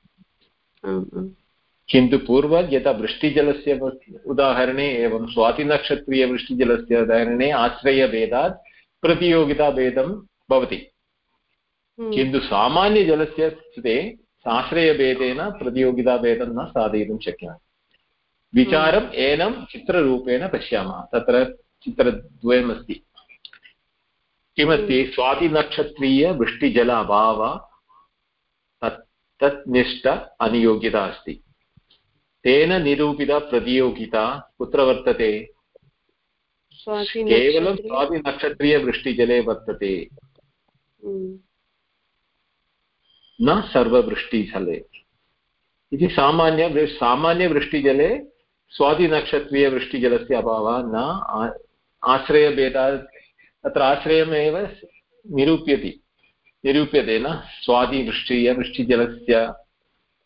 किन्तु पूर्वं यथा वृष्टिजलस्य उदाहरणे एवं स्वातिनक्षत्रीयवृष्टिजलस्य उदाहरणे आश्रयभेदात् प्रतियोगिताभेदं भवति। हम्म। किन्तु सामान्यजलस्य स्थिते आश्रयभेदेन प्रतियोगिताभेदं न साधयितुं शक्यः विचारम्। एनं चित्ररूपेण पश्यामः तत्र चित्रद्वयमस्ति किमस्ति। स्वातिनक्षत्रीयवृष्टिजल अभाव तत् निष्ठ अनियोग्यता अस्ति तेन निरूपिता प्रतियोगिता कुत्र वर्तते केवलं स्वातिनक्षत्रीयवृष्टिजले वर्तते। न सर्ववृष्टिजले इति सामान्य सामान्यवृष्टिजले स्वातिनक्षत्रीयवृष्टिजलस्य अभावः न आश्रयभेदात् तत्र आश्रयमेव निरूप्यते निरूप्यते न स्वादिवृष्टियवृष्टिजलस्य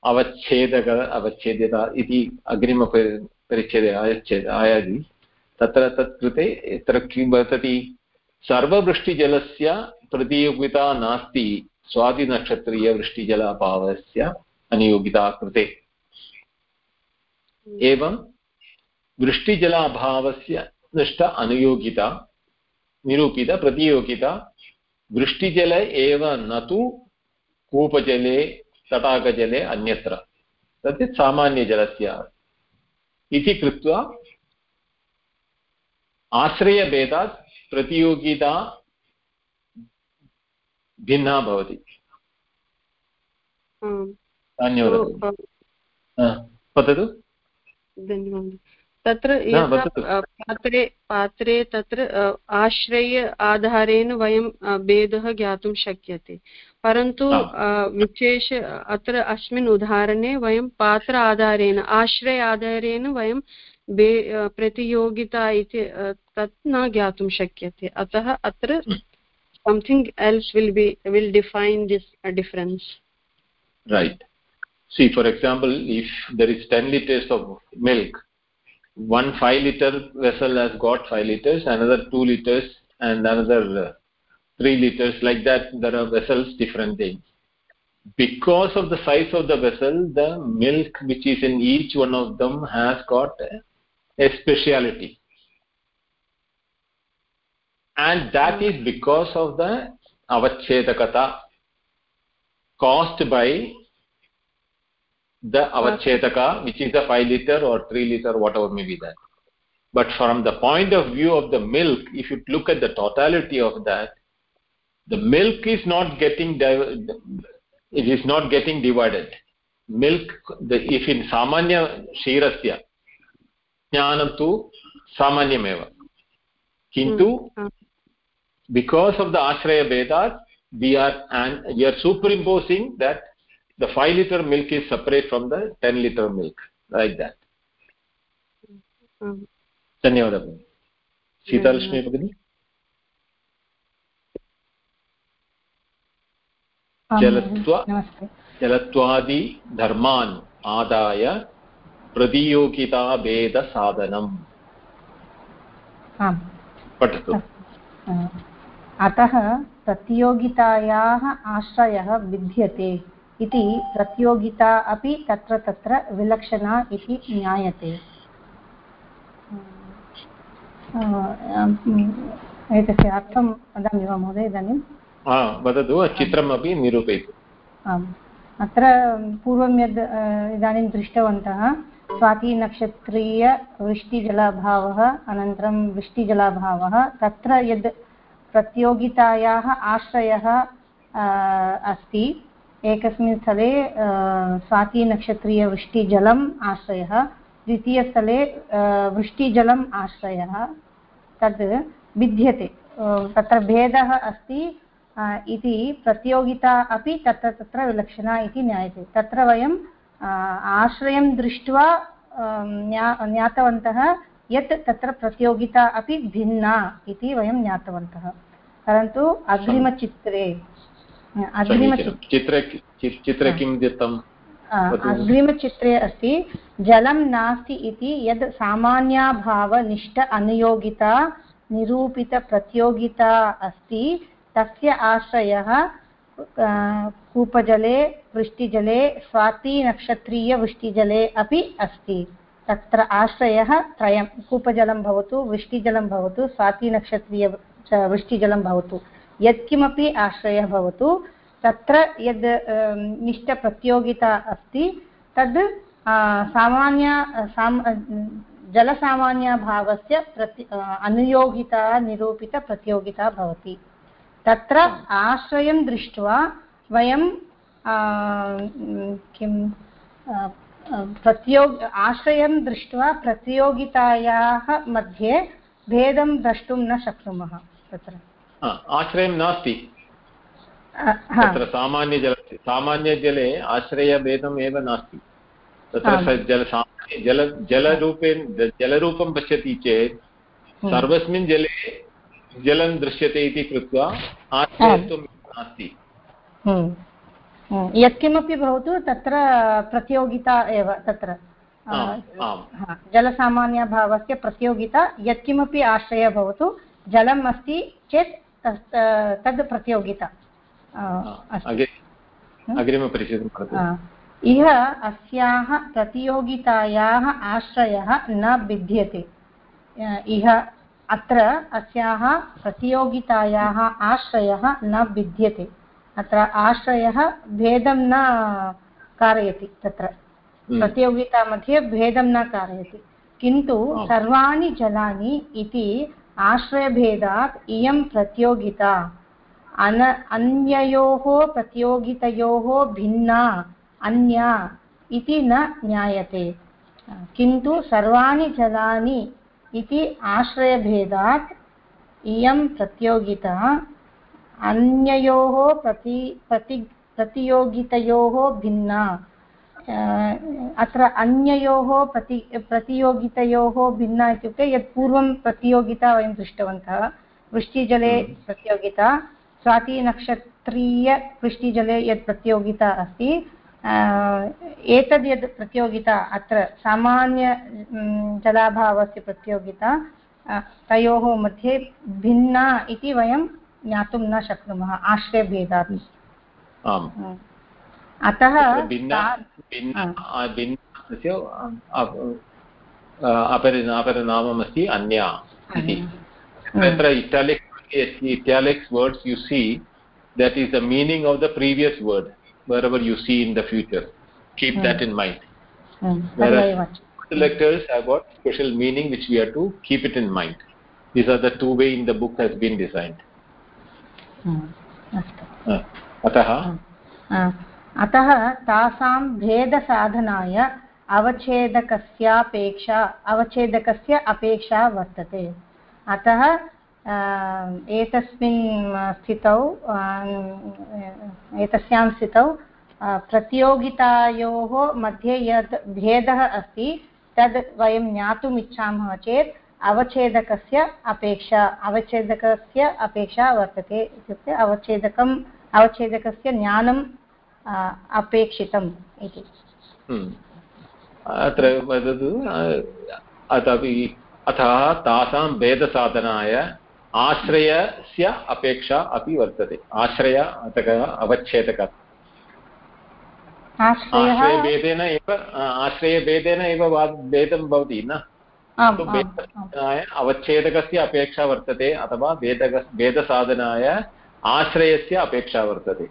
अवच्छेदक अवच्छेद्यता इति अग्रिमपरिच्छेदे आयच्छेद आयाति तत्र तत् कृते यत्र किं वर्तते सर्ववृष्टिजलस्य प्रतियोगिता नास्ति स्वादिनक्षत्रीयवृष्टिजल अभावस्य अनियोगिता कृते। एवं वृष्टिजलाभावस्य निष्ठ अनुयोगिता निरूपितप्रतियोगिता वृष्टिजल एव न तु कूपजले तटाकजले अन्यत्र। तत् सामान्यजलस्य। इति कृत्वा आश्रयभेदात् प्रतियोगिता भिन्ना भवति। वदतु। तत्र पात्रे पात्रे तत्र आश्रय आधारेण वयं भेदः ज्ञातुं शक्यते। परन्तु विशेष अत्र अस्मिन् उदाहरणे वयं पात्र आधारेण आश्रय आधारेण वयं प्रतियोगिता इति तत् न ज्ञातुं शक्यते। अतः अत्र something else will be will define this uh, difference. Right. See for example if there is 10 liters of milk one 5 liter vessel has got 5 liters another 2 liters and another uh, 3 liters like that there are vessels different things. Because of the size of the vessel the milk which is in each one of them has got a speciality and that hmm. is because of the avachedakata caused by the avachetaka which is the 5 liter or 3 liter whatever may be that. But from the point of view of the milk if you look at the totality of that the milk is not getting it is not getting divided. Milk the if in samanya shirasya jnanam tu samanyameva. Kintu hmm. Hmm. Because of the ashraya vedas we are and we are superimposing that the 5 liter milk is separate from the 10 liter milk like that धन्यवादः भगिनि सीतालक्ष्मी भगिनि जलत्वा जलत्वादिधर्मान् आदाय प्रतियोगिताभेदसाधनम् पठतु अतः प्रतियोगितायाः आश्रयः विद्यते इति प्रतियोगिता अपि तत्र तत्र विलक्षणा इति ज्ञायते। एतस्य अर्थं वदामि वा महोदय इदानीं? वदतु चित्रमपि निरूपयतु। आम् अत्र पूर्वं यद् इदानीं दृष्टवन्तः स्वातिनक्षत्रीयवृष्टिजलाभावः अनन्तरं वृष्टिजलाभावः तत्र यद् प्रतियोगितायाः आश्रयः अस्ति। एकस्मिन् स्थले स्वातिनक्षत्रीयवृष्टिजलम् आश्रयः, द्वितीयस्थले वृष्टिजलम् आश्रयः। तद् भिद्यते तत्र भेदः अस्ति इति प्रतियोगिता अपि तत्र तत्र विलक्षणा इति ज्ञायते। तत्र वयं आश्रयं दृष्ट्वा ज्ञातवन्तः यत् तत्र प्रतियोगिता अपि भिन्ना इति वयं ज्ञातवन्तः। परन्तु अग्रिमचित्रे अग्रिमचित्रे चित्रे किं दत्तम् अग्रिमचित्रे अस्ति जलं नास्ति इति यद् सामान्याभावनिष्ठ अनुयोगिता निरूपितप्रतियोगिता अस्ति तस्य आश्रयः कूपजले वृष्टिजले स्वातिनक्षत्रीयवृष्टिजले अपि अस्ति। तत्र आश्रयः त्रयं कूपजलं भवतु, वृष्टिजलं भवतु, स्वातिनक्षत्रीय वृष्टिजलं भवतु। यत्किमपि आश्रयः भवतु, तत्र यद् निष्ठप्रतियोगिता अस्ति, तद् सामान्य, साम्, जलसामान्यभावस्य प्रति अनुयोगिता, निरूपितप्रतियोगिता भवति। तत्र आश्रयं दृष्ट्वा वयं किं प्रतियोग आश्रयं दृष्ट्वा प्रतियोगितायाः मध्ये भेदं द्रष्टुं न शक्नुमः तत्र। आश्रयं नास्ति। तत्र सामान्यजल सामान्यजले आश्रयभेदम् एव नास्ति। तत्र जल जल जलरूपेण जलरूपं पश्यति चेत् सर्वस्मिन् जले जलं दृश्यते इति कृत्वा आश्रयत्वं नास्ति। हम्म। हम्म। यत्किमपि भवतु तत्र प्रतियोगिता एव तत्र। जलसामान्यभावस्य प्रतियोगिता यत्किमपि आश्रयः भवतु जलम् अस्ति चेत् तद् प्रतियोगिता। इह अस्याः प्रतियोगितायाः आश्रयः न भिद्यते। इह अत्र अस्याः प्रतियोगितायाः आश्रयः न भिद्यते। अत्र आश्रयः भेदं न कारयति तत्र। हम्म। प्रतियोगितामध्ये भेदं न कारयति। किन्तु सर्वाणि जलानि इति आश्रयभेदात् इयं प्रतियोगिता। अन अन्ययोः प्रतियोगितयोः भिन्ना अन्या इति न ज्ञायते। किन्तु सर्वाणि जलानि इति आश्रयभेदात् इयं प्रतियोगिता अन्ययोः प्रति प्रति प्रतियोगितयोः भिन्ना अत्र अन्ययोः प्रति प्रतियोगितयोः भिन्ना इत्युक्ते यत् पूर्वं प्रतियोगिता वयं दृष्टवन्तः वृष्टिजले हम्म। प्रतियोगिता स्वातिनक्षत्रीयवृष्टिजले यत् प्रतियोगिता अस्ति एतद् यद् प्रतियोगिता अत्र सामान्य जलाभावस्य प्रतियोगिता तयोः मध्ये भिन्ना इति वयं ज्ञातुं न शक्नुमः आश्रयभेदात् अतः अपरनाममस्ति अन्या तत्र italic italics words you see that is the meaning of the previous word wherever you see in the future. Keep mm. that in mind. Mm. Whereas letters have got special meaning which we have to keep it in mind. These are the two way in the book has been designed. अतः? अतः तासां भेदसाधनाय अवच्छेदकस्यापेक्षा अवच्छेदकस्य अपेक्षा वर्तते। अतः एतस्मिन् स्थितौ एतस्यां स्थितौ प्रतियोगितायोः मध्ये यत् भेदः अस्ति तद् वयं ज्ञातुम् इच्छामः चेत् अवच्छेदकस्य अपेक्षा अवच्छेदकस्य अपेक्षा वर्तते इत्युक्ते अवच्छेदकम् अवच्छेदकस्य ज्ञानम् अपेक्षितम् इति। हम्म। अत्र वदतु अतः तासां भेदसाधनाय आश्रयस्य अपेक्षा अपि वर्तते। आश्रय अतः अवच्छेदक। आश्रयभेदेन एव आश्रयभेदेन एव भेदं भवति न? वेदसाधनाय अवच्छेदकस्य अपेक्षा वर्तते अथवा वेदक वेदसाधनाय आश्रयस्य अपेक्षा वर्तते।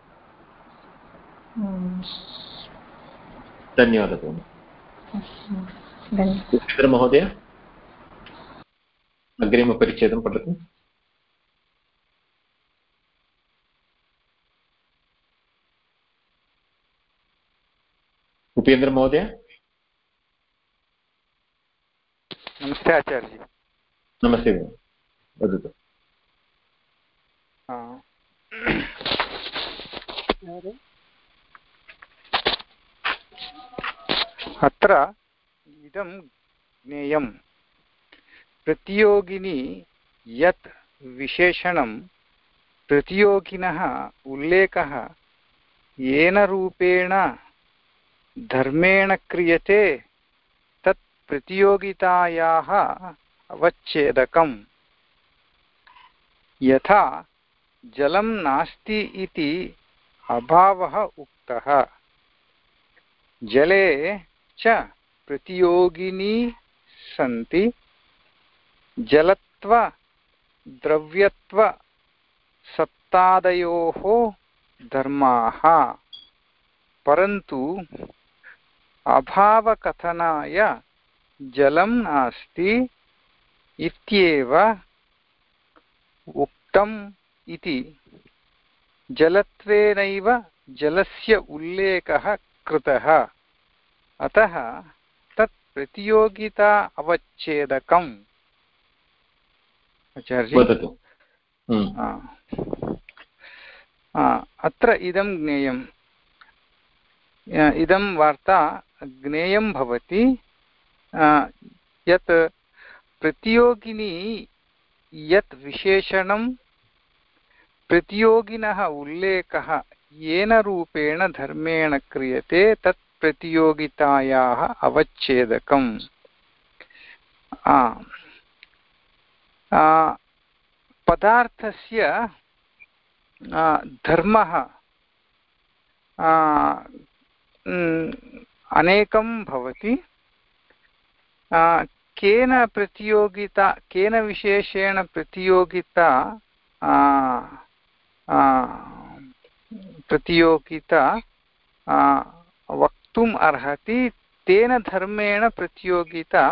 धन्यवादः भगिनि महोदय अग्रिमपरिच्छेदं पठतु। उपेन्द्रमहोदय नमस्ते आचार्यजी नमस्ते वदतु। आ, अत्र इदं ज्ञेयं प्रतियोगिनी यत् विशेषणं प्रतियोगिनः उल्लेखः येन रूपेण धर्मेण क्रियते प्रतियोगितायाः अवच्छेदकम्। यथा, जलं नास्ति इति अभावः उक्तः। जले च प्रतियोगिनी सन्ति। जलत्व द्रव्यत्वसत्तादयोः धर्माः। परन्तु अभावकथनाय जलं नास्ति इत्येव उक्तम् इति। जलत्वेनैव जलस्य उल्लेखः कृतः। अतः तत् प्रतियोगिता अवच्छेदकम्। आचार्य? हम्म, अत्र इदं ज्ञेयम्। इदं वार्ता ज्ञेयं भवति। यत् प्रतियोगिनी यत् विशेषणं प्रतियोगिनः उल्लेखः येन रूपेण धर्मेण क्रियते, तत् प्रतियोगितायाः अवच्छेदकम्। पदार्थस्य धर्मः अनेकं भवति। केन प्रतियोगिता केन विशेषेण प्रतियोगिता आ, आ, प्रतियोगिता आ, वक्तुम् अर्हति तेन धर्मेण प्रतियोगिता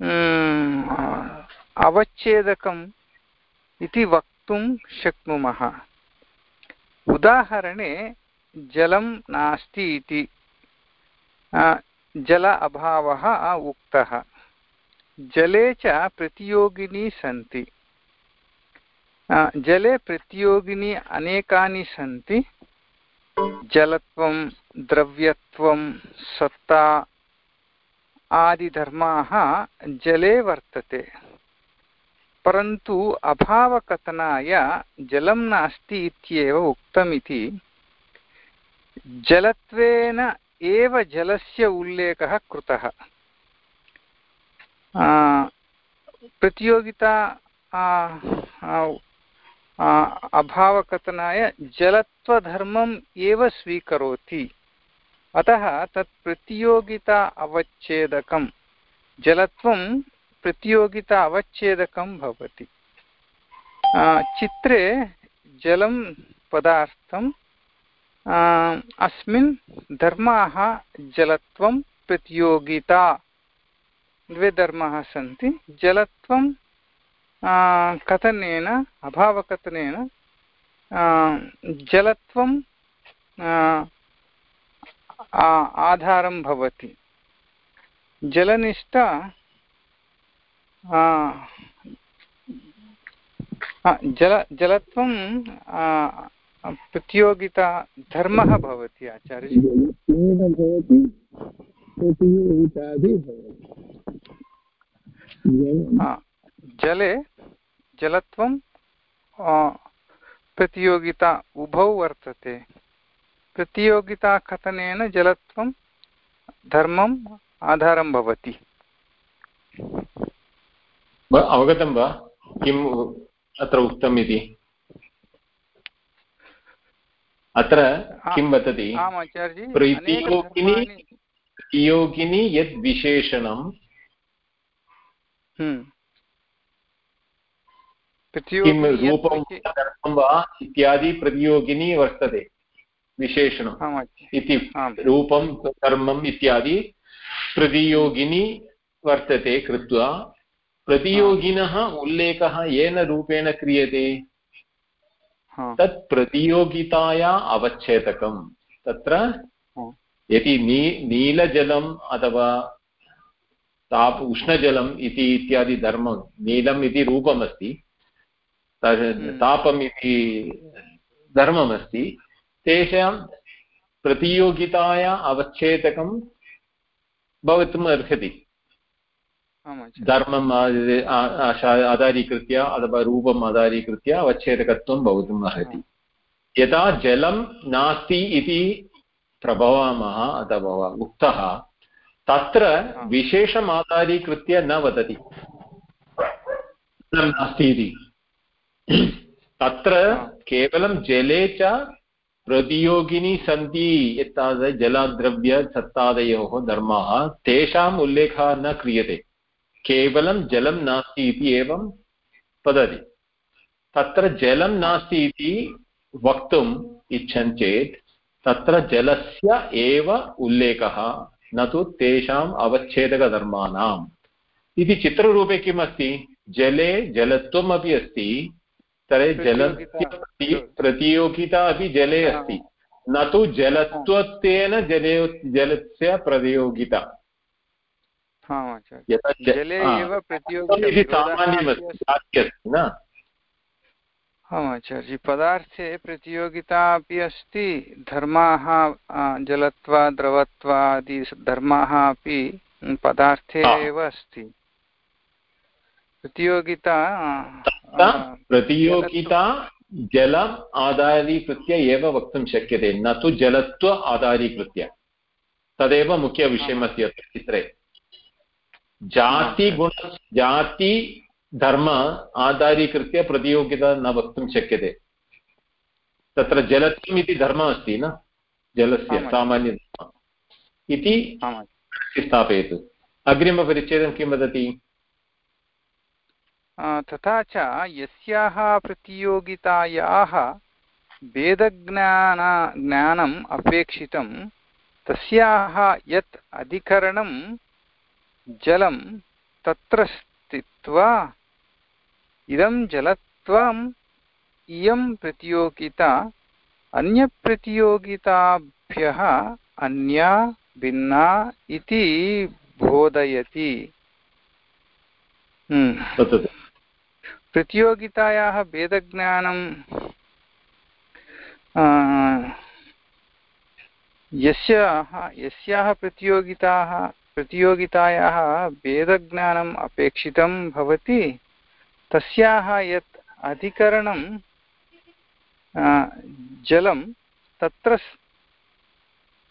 म्, अवच्छेदकम् इति वक्तुं शक्नुमः उदाहरणे जलं नास्ति इति आ, जल अभावः उक्तः। जले च प्रतियोगिनी सन्ति। जले प्रतियोगिनी अनेकानि सन्ति। जलत्वं, द्रव्यत्वं, सत्ता आदिधर्माः जले वर्तते। परन्तु अभावकथनाय जलं नास्ति इत्येव उक्तमिति। जलत्वेन एव जलस्य उल्लेखः कृतः। प्रतियोगिता अभावकथनाय जलत्वधर्मम् एव स्वीकरोति। अतः तत् प्रतियोगिता अवच्छेदकं जलत्वं प्रतियोगिता अवच्छेदकं भवति। चित्रे जलं पदार्थं अस्मिन् धर्माः जलत्वं प्रतियोगिता। द्वे धर्माः सन्ति। जलत्वं कथनेन, अभावकथनेन जलत्वं आधारं भवति। जलनिष्ठा जल, जलत्वं प्रतियोगिता धर्मः भवति आचार्य भवति भवति जलं जलत्वं प्रतियोगिता उभौ वर्तते। प्रतियोगिताकथनेन जलत्वं धर्मम् आधारं भवति। अवगतं वा? किम् अत्र उक्तम् इति? अत्र किं वदति? प्रतियोगिनी प्रतियोगिनी यद् विशेषणं हम्म। किं रूपं धर्मं वा इत्यादि प्रतियोगिनी वर्तते विशेषणम् इति रूपं कर्मम् इत्यादि प्रतियोगिनी वर्तते कृत्वा प्रतियोगिनः उल्लेखः येन रूपेण क्रियते? तत् प्रतियोगिताया अवच्छेदकं तत्र यदि नी नीलजलम् अथवा ताप उष्णजलम् इति इत्यादि धर्मं नीलम् इति रूपमस्ति हम्म। तापम् इति धर्ममस्ति तेषां प्रतियोगिताया अवच्छेदकं भवितुम् अर्हति धर्मम् आधारीकृत्य अथवा रूपम् आधारीकृत्य अवच्छेदकत्वं भवितुम् अर्हति यदा जलं नास्ति इति प्रभवामः अथवा उक्तः तत्र विशेषम् आधारीकृत्य न वदति नास्ति इति तत्र केवलं जले च प्रतियोगिनी सन्ति एतादृश जलद्रव्यसत्तादयोः धर्माः तेषाम् उल्लेखः न क्रियते केवलं जलं नास्ति इति एवं वदति। तत्र जलं नास्ति इति वक्तुम् इच्छन् चेत् तत्र जलस्य एव उल्लेखः न तु तेषाम् अवच्छेदकधर्माणाम्। इति चित्ररूपे किम् अस्ति जले जलत्वम् अपि अस्ति तर्हि जलस्य प्रतियोगिता अपि जले अस्ति। न तु जलत्वत्वेन जले जलस्य प्रतियोगिता। जले एव प्रतियोगिता सामान्यमस्ति न? आम् आचार्य पदार्थे प्रतियोगिता अपि अस्ति। धर्माः जलत्वा द्रवत्वादि धर्माः अपि पदार्थे एव अस्ति। प्रतियोगिता प्रतियोगिता जलम् आधारीकृत्य एव वक्तुं शक्यते। न तु जलत्व आधारीकृत्य तदेव मुख्यविषयमस्ति अत्र चित्रे। जातिगुण जाति धर्म आधारीकृत्य प्रतियोगिता न वक्तुं शक्यते। तत्र जलत्वम् इति धर्मः अस्ति न? जलस्य सामान्यधर्मः इति स्थापयतु अग्रिमपरिच्छेदं किं वदति? तथा च यस्याः प्रतियोगितायाः वेदज्ञान ज्ञानम् अपेक्षितं तस्याः यत् अधिकरणं जलं तत्र स्थित्वा इदं जलत्वम् इयं प्रतियोगिता अन्यप्रतियोगिताभ्यः अन्या भिन्ना इति बोधयति हम्म। प्रतियोगितायाः वेदज्ञानं यस्याः यस्याः प्रतियोगिताः प्रतियोगितायाः वेदज्ञानम् अपेक्षितं भवति। तस्याः यत् अधिकरणं जलं तत्र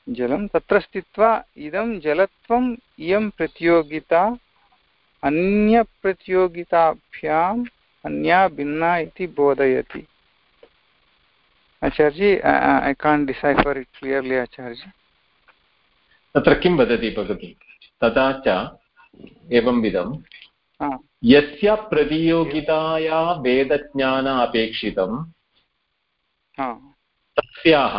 जलं तत्र स्थित्वा इदं जलत्वम् इयं प्रतियोगिता, अन्यप्रतियोगिताभ्याम् अन्या भिन्ना इति बोधयति। आचार्य ऐ कान् डिसैफर् इट् क्लियर्लि आचार्य तत्र किं वदति भवति तथा च एवंविधं यस्य प्रतियोगिताया वेदज्ञान अपेक्षितं तस्याः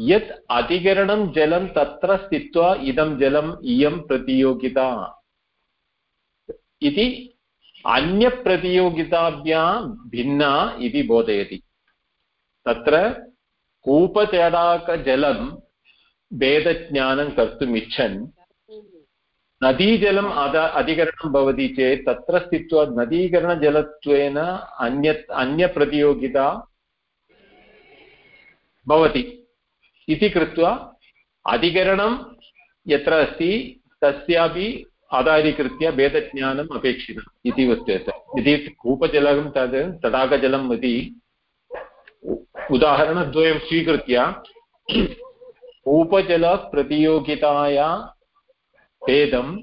यत् अधिकरणं जलं तत्र स्थित्वा इदं जलम् इयं प्रतियोगिता। इति अन्यप्रतियोगिताभ्यां भिन्ना इति बोधयति। तत्र कूपतडाकजलं भेदज्ञानं कर्तुम् इच्छन्। नदीजलम् अद अधिकरणं भवति चेत् तत्र स्थित्वा नदीकरणजलत्वेन अन्य, अन्यप्रतियोगिता भवति। इति कृत्वा अधिकरणं यत्र अस्ति तस्यापि आधारीकृत्य भेदज्ञानम् अपेक्षितम् इति उच्यते यदि कूपजलं तद्, तडागजलम् इति उदाहरणद्वयं स्वीकृत्य कूपजलप्रतियोगिताया भेदं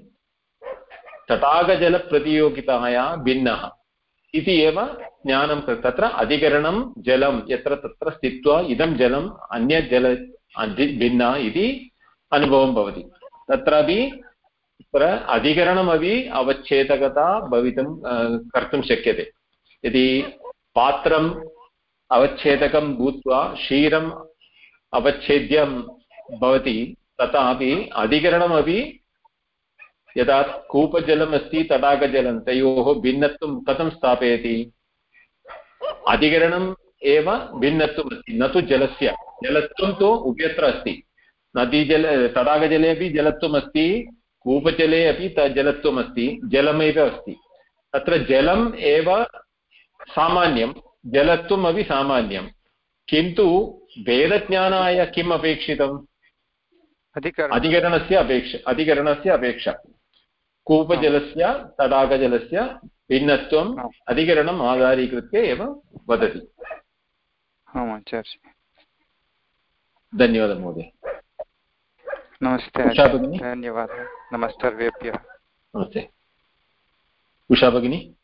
तटागजलप्रतियोगिताया भिन्नः इति एव ज्ञानं तत्र अधिकरणं जलं, यत्र तत्र स्थित्वा इदं जलम् अन्यजल भिन्ना इति अनुभवं भवति। तत्रापि तत्र अधिकरणमपि अवच्छेदकता भवितुं कर्तुं शक्यते। यदि पात्रम् अवच्छेदकं भूत्वा क्षीरम् अवच्छेद्यं भवति, तथापि अधिकरणमपि यदा कूपजलम् अस्ति तडागजलं तयोः भिन्नत्वं कथं स्थापयति? अधिकरणम् एव भिन्नत्वम् अस्ति न तु जलस्य। जलत्वं तु उभयत्र अस्ति। नदीजल तडागजले अपि जलत्वम् अस्ति कूपजले अपि जलत्वम् अस्ति जलमेव अस्ति। तत्र जलम् एव सामान्यं जलत्वम् अपि सामान्यं किन्तु वेदज्ञानाय किम् अपेक्षितम्? अधिकरणस्य अपेक्ष अधिकरणस्य अपेक्षा। कूपजलस्य तडागजलस्य भिन्नत्वम् अधिकरणम् आधारीकृत्य एव वदति। धन्यवादः महोदय। नमस्ते धन्यवादः। नमस्ते नमस्ते। उषा भगिनी।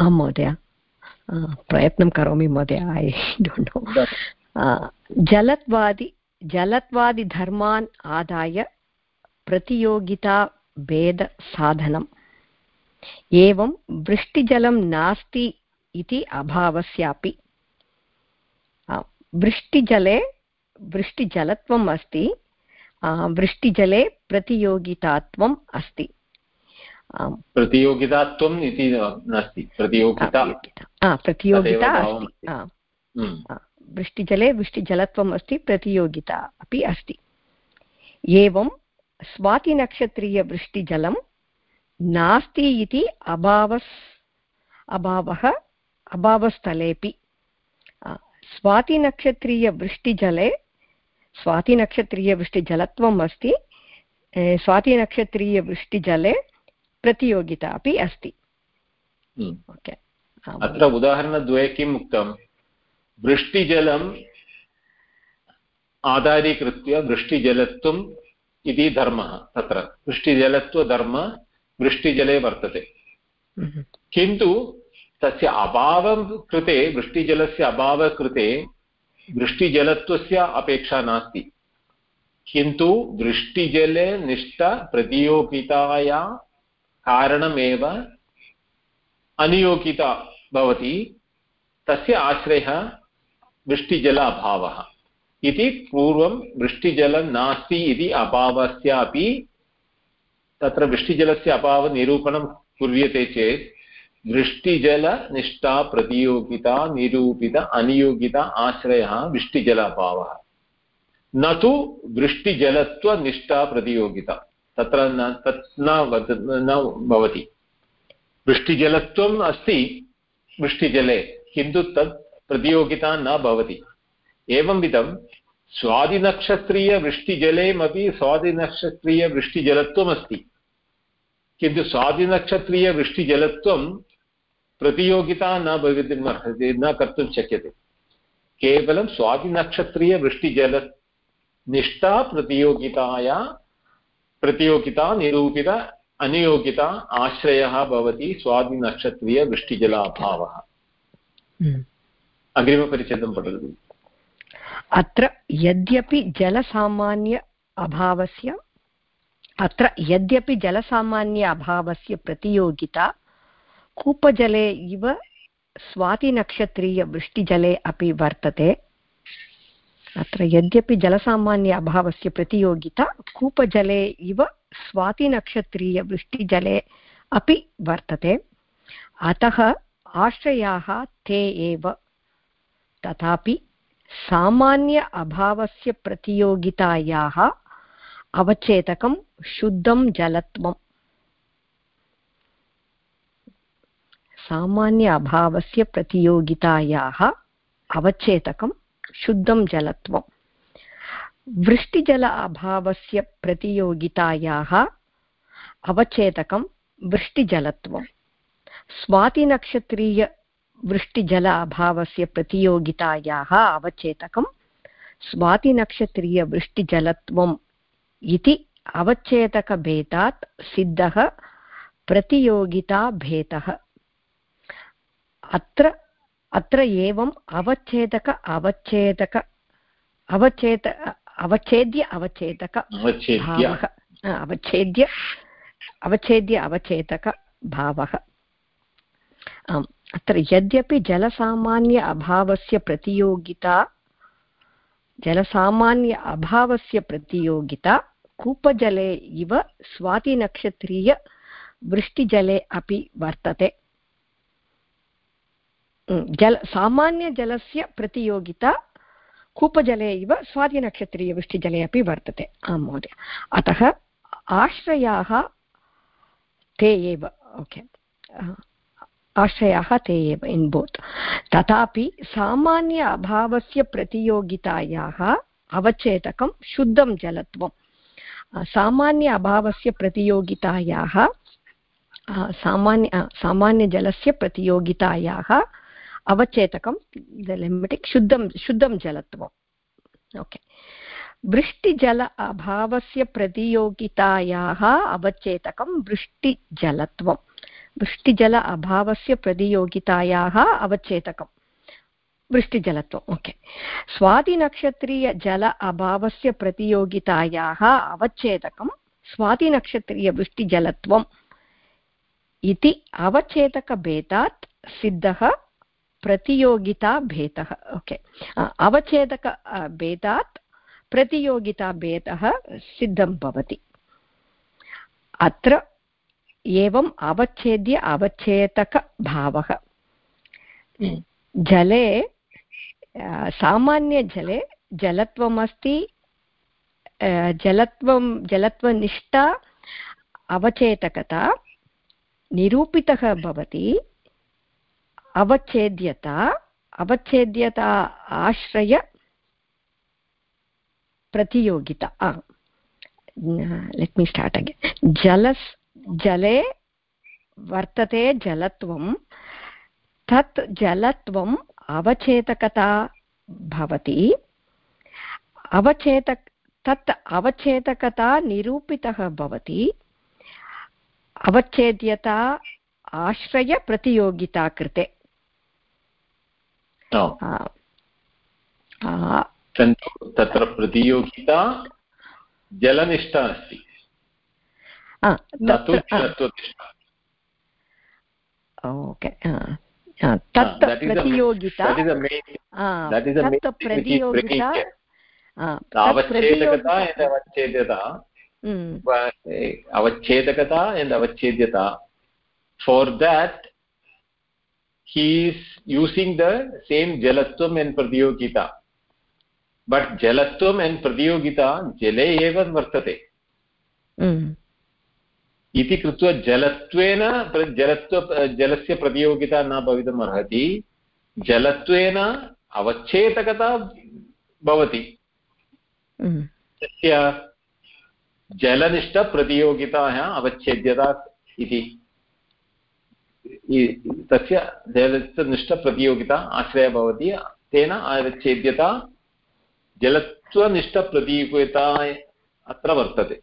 आं महोदय। प्रयत्नं करोमि महोदय। ऐ डोण्ट् नो जलत्वादि जलत्वादिधर्मान् आदाय प्रतियोगिता भेदसाधनम् एवं वृष्टिजलं नास्ति इति अभावस्यापि। वृष्टिजले वृष्टिजलत्वम् अस्ति। वृष्टिजले प्रतियोगितात्वम् अस्ति। प्रतियोगितात्वम् इति नास्ति। प्रतियोगिता। प्रतियोगिता। अस्ति। वृष्टिजले वृष्टिजलत्वम् अस्ति प्रतियोगिता अपि अस्ति। एवं स्वातिनक्षत्रीयवृष्टिजलं नास्ति इति अभावस् अभावः अभावस्थलेपि स्वातिनक्षत्रीयवृष्टिजले स्वातिनक्षत्रीयवृष्टिजलत्वम् अस्ति स्वातिनक्षत्रीयवृष्टिजले प्रतियोगिता अपि अस्ति। ओके अत्र उदाहरणद्वये किम् उक्तं? वृष्टिजलम् आधारीकृत्य वृष्टिजलत्वम् इति धर्मः तत्र। वृष्टिजलत्वधर्म वृष्टिजले वर्तते। किन्तु तस्य अभावं कृते वृष्टिजलस्य अभावकृते वृष्टिजलत्वस्य अपेक्षा नास्ति। किन्तु वृष्टिजले निष्ठप्रतियोगिताया कारणमेव अनियोगिता भवति। तस्य आश्रयः वृष्टिजल अभावः इति पूर्वं वृष्टिजलं नास्ति इति अभावस्यापि तत्र वृष्टिजलस्य अभावनिरूपणं कुर्यते चेत् वृष्टिजलनिष्ठा प्रतियोगिता, निरूपित, अनियोगिता आश्रयः वृष्टिजल अभावः। न तु वृष्टिजलत्वनिष्ठा प्रतियोगिता। तत्र न, तत् न भवति। वृष्टिजलत्वम् अस्ति वृष्टिजले, किन्तु तत् प्रतियोगिता न भवति। एवंविधं स्वादिनक्षत्रीयवृष्टिजलेमपि स्वादिनक्षत्रीयवृष्टिजलत्वमस्ति किन्तु स्वादिनक्षत्रीयवृष्टिजलत्वं प्रतियोगिता न भवितुम् अर्हति न कर्तुं शक्यते। केवलं स्वादिनक्षत्रीयवृष्टिजल निष्ठा प्रतियोगिताया प्रतियोगिता निरूपित अनियोगिता आश्रयः भवति स्वादिनक्षत्रीयवृष्टिजलाभावः हम्म। अग्रिमपरिच्छेदं पठतु। अत्र यद्यपि जलसामान्य अभावस्य, अत्र यद्यपि जलसामान्य अभावस्य प्रतियोगिता, कूपजले इव स्वातिनक्षत्रीयवृष्टिजले अपि वर्तते। अत्र यद्यपि जलसामान्य अभावस्य प्रतियोगिता, कूपजले इव स्वातिनक्षत्रीयवृष्टिजले अपि वर्तते। अतः आश्रयाः ते एव। तथापि सामान्य अभावस्य प्रतियोगितायाः अवचेतकं शुद्धं जलत्वम् सामान्य अभावस्य प्रतियोगितायाः अवचेतकं शुद्धं जलत्वम् वृष्टिजल अभावस्य प्रतियोगितायाः अवचेतकं वृष्टिजलत्वं। स्वातिनक्षत्रीय वृष्टिजल अभावस्य प्रतियोगितायाः अवचेतकं स्वातिनक्षत्रीयवृष्टिजलत्वम् इति अवच्छेदकभेदात् सिद्धः प्रतियोगिताभेदः। अत्र अत्र एवम् अवच्छेदक अवच्छेदक अवच्छेद अवच्छेद्य अवच्छेदक भावः। अवच्छेद्य अवच्छेद्य अवचेतकभावः आम्। अत्र यद्यपि जलसामान्य अभावस्य प्रतियोगिता, जलसामान्य अभावस्य प्रतियोगिता, कूपजले इव स्वातिनक्षत्रीयवृष्टिजले अपि वर्तते। जल सामान्यजलस्य प्रतियोगिता, कूपजले इव स्वातिनक्षत्रीयवृष्टिजले अपि वर्तते। आं महोदय। अतः आश्रयाः ते एव। ओके। आश्रयाः ते एव इन् बोत् तथापि सामान्य अभावस्य प्रतियोगितायाः अवचेतकं शुद्धं जलत्वं। सामान्य अभावस्य प्रतियोगितायाः सामान्य सामान्यजलस्य प्रतियोगितायाः अवचेतकं लिमिटिक् शुद्धं शुद्धं जलत्वम्। ओके। वृष्टिजल अभावस्य प्रतियोगितायाः अवचेतकं वृष्टिजलत्वं वृष्टिजल अभावस्य प्रतियोगितायाः अवचेतकं वृष्टिजलत्वम् ओके स्वातिनक्षत्रीयजल अभावस्य प्रतियोगितायाः अवच्छेदकं स्वातिनक्षत्रीयवृष्टिजलत्वम् इति अवच्छेदकभेदात् सिद्धः प्रतियोगिताभेदः ओके अवच्छेदक भेदात् प्रतियोगिताभेदः सिद्धं भवति। अत्र एवम् अवच्छेद्य अवच्छेदकभावः जले सामान्यजले जलत्वमस्ति जलत्वं जलत्वनिष्ठा अवचेतकता निरूपितः भवति अवच्छेद्यता अवच्छेद्यता आश्रय प्रतियोगिता। लेट् मी स्टार्ट् अगेन् जलस् जले वर्तते जलत्वं तत् जलत्वम् अवचेतकता भवति। अवचेतक तत् अवचेतकता निरूपितः भवति। अवच्छेद्यता आश्रयप्रतियोगिता कृते। तत्र प्रतियोगिता जलनिष्ठा अस्ति। ओके तत् प्रतियोगितावच्छेदकता and अवच्छेद्यता for that he's using the same जलत्वम् and प्रतियोगिता बट् जलत्वम् एण्ड् प्रतियोगिता जले एव वर्तते इति कृत्वा जलत्वेन जलत्व जलस्य प्रतियोगिता न भवितुम् अर्हति। जलत्वेन अवच्छेदकता भवति। तस्य जलनिष्ठप्रतियोगितायाः अवच्छेद्यता इति। तस्य जलनिष्ठप्रतियोगिता आश्रयः भवति। तेन अवच्छेद्यता जलत्वनिष्ठप्रतियोगिता अत्र वर्तते।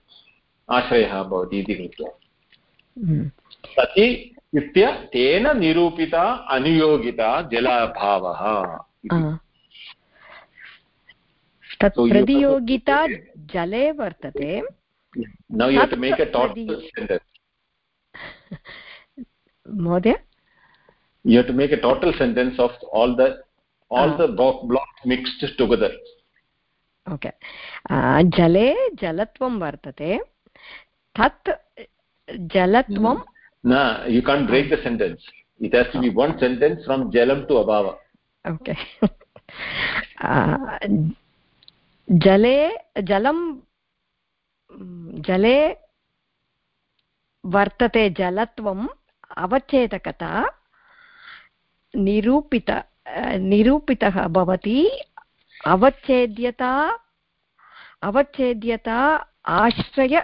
आश्रयः भवति इति कृत्वा तत् इत्य तेन निरूपिता अनुयोगिता जलाभावः तत् प्रतियोगिता जले वर्तते महोदय you have to make a total sentence of all the all uh, the block blocks mixed together okay uh, jale jalatvam vartate jalatvam no you can't break the sentence it has to be one sentence from jalam to abhava okay uh, जले जलं जले वर्तते जलत्वम् अवच्छेदकता निरूपित निरूपितः भवति अवच्छेद्यता अवच्छेद्यता आश्रय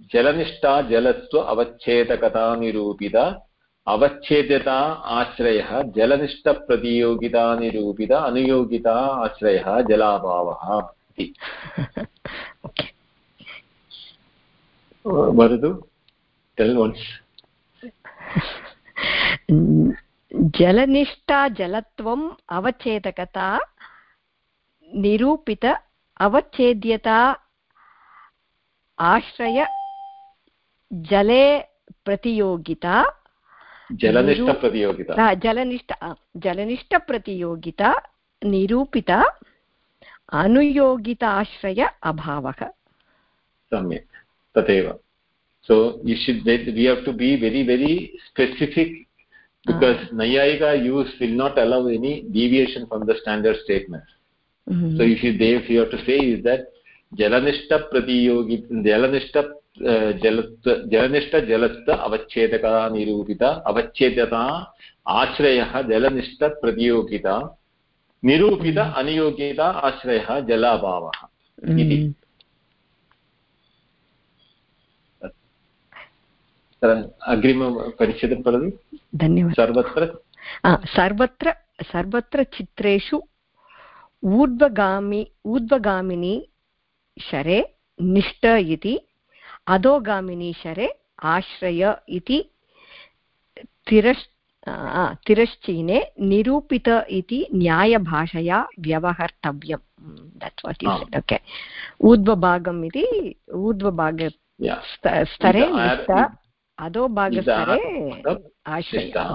जलनिष्ठा जलत्व अवच्छेदकता निरूपित अवच्छेद्यता आश्रयः जलनिष्ठप्रतियोगिता निरूपित अनुयोगिता आश्रयः जलाभावः इति। वदतु टेल् वन्स् जलनिष्ठा जलत्वम् अवच्छेदकता निरूपित अवच्छेद्यता आश्रय जले प्रतियोगिता जलनिष्ठप्रतियोगिता जलनिष्ठ जलनिष्ठप्रतियोगिता हाँ, हाँ, निरूपिता अनुयोगिताश्रय अभावः। सम्यक्। तदेव so you should we have to be very very specific because नैयायिका use will not allow any deviation from the standard statement so if you then you have to say is that जलनिष्ठप्रतियोगि जलनिष्ठ जलत्व जलनिष्ठ जलत्व अवच्छेदका निरूपिता अवच्छेद्यता आश्रयः जलनिष्ठ प्रतियोगिता निरूपित अनियोगिता आश्रयः जलाभावः इति। अग्रिमपरिच्छेदं वदतु। धन्यवादः। सर्वत्र? सर्वत्र सर्वत्र चित्रेषु ऊर्ध्वगामि ऊर्ध्वगामिनी शरे निष्ठ इति अधोगामिनी शरे आश्रय इति तिरस् तिरश्चीने निरूपित इति न्यायभाषया व्यवहर्तव्यं दट्स् वाट् इस् ओके ऊर्ध्वभागम् इति ऊर्ध्वभाग स्तरे अधोभागस्तरे आश्रयः।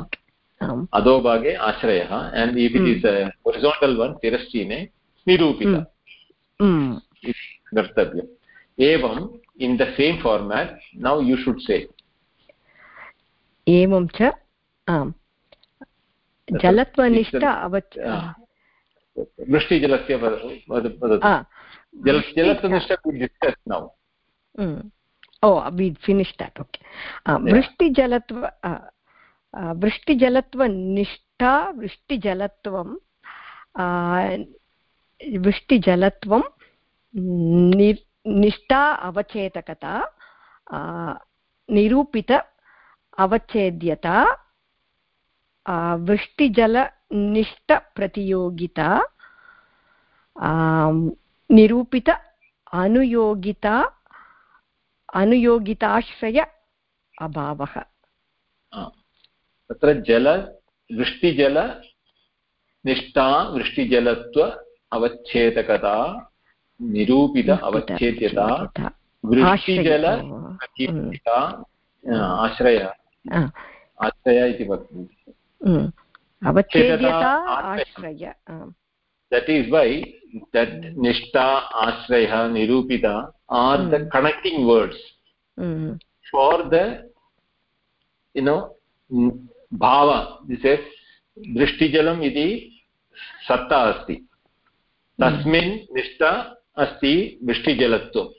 अधोभागे आश्रयः and if it is horizontal one तिरश्चीने निरूपित। कर्तव्यम्। एवम् in the same format now you should say एवं च आम् जलत्वनिष्ठ अवच् वृष्टिजलस्य जलत्वनिष्ठ वृष्टिजलत्व वृष्टिजलत्वनिष्ठा वृष्टिजलत्वं वृष्टिजलत्वं निष्ठा अवचेतकता निरूपित अवच्छेद्यता वृष्टिजलनिष्ठप्रतियोगिता निरूपित अनुयोगिता, अनुयोगिताश्रय अभावः। तत्र जल, वृष्टिजल, निष्ठा, वृष्टिजलत्व, अवच्छेदकता निरूपित अवच्छेद्यता वृष्टिजल आश्रय आश्रय इति वक्तुम् that is why that nishta ashraya nirupita are mm. the connecting words mm. for the you know bhava this is दृष्टिजलम् इति सत्ता अस्ति तस्मिन् निष्ठा अस्ति वृष्टिजलत्वं।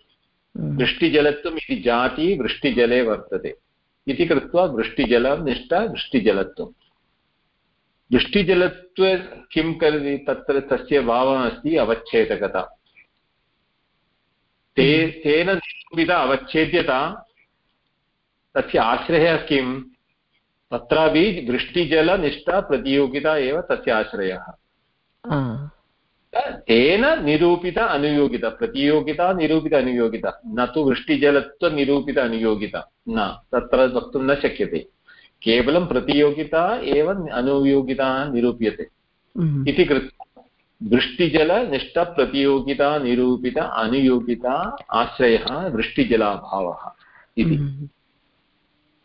वृष्टिजलत्वम् इति जाति वृष्टिजले वर्तते। इति कृत्वा वृष्टिजलं निष्ठा वृष्टिजलत्वम् दृष्टिजलत्वे किं करोति? तत्र तस्य भावः अस्ति अवच्छेदकता। ते तेन निरूपिता अवच्छेद्यता तस्य आश्रयः किं तत्रापि वृष्टिजलनिष्ठा प्रतियोगिता एव तस्य आश्रयः। तेन निरूपित अनुयोगिता प्रतियोगिता निरूपित अनुयोगिता न तु वृष्टिजलत्वनिरूपित अनुयोगिता न तत्र वक्तुं न शक्यते केवलं प्रतियोगिता एव अनुयोगिता निरूप्यते हम्म। इति कृत्वा वृष्टिजलनिष्ठप्रतियोगिता निरूपित अनुयोगिता आश्रयः वृष्टिजलाभावः इति हम्म।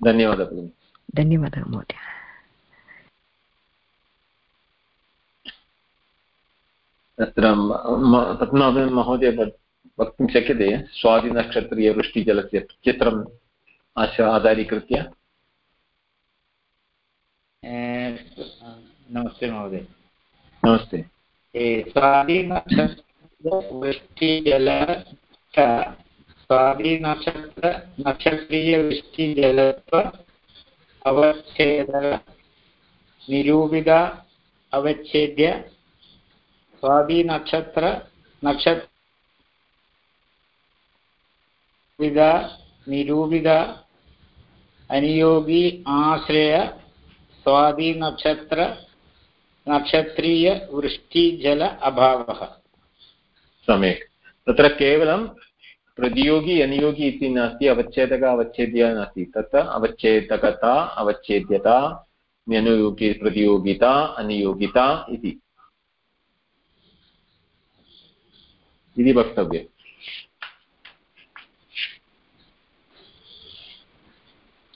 धन्यवादः भगिनि धन्यवादः महोदय तत्र पद्मनाभन् महोदय वक्तुं शक्यते स्वादिनक्षत्रीयवृष्टिजलस्य चित्रम् आधारीकृत्य। नमस्ते महोदय। नमस्ते। स्वादिनक्षत्रवृष्टिजल स्वादिनक्षत्र नक्षत्रीयवृष्टिजलत्व अवच्छेद निरूपित अवच्छेद्य स्वादिनक्षत्र नक्षत्र निरूपित, अनियोगी, आश्रय स्वादिनक्षत्र नक्षत्रीयवृष्टिजल अभावः। सम्यक्। तत्र केवलं प्रतियोगी, अनियोगी इति नास्ति, अवच्छेदक, अवच्छेद्य नास्ति। तत्र अवच्छेदकता, अवच्छेद्यता अनुयोगी प्रतियोगिता, अनियोगिता इति। इति वक्तव्यम्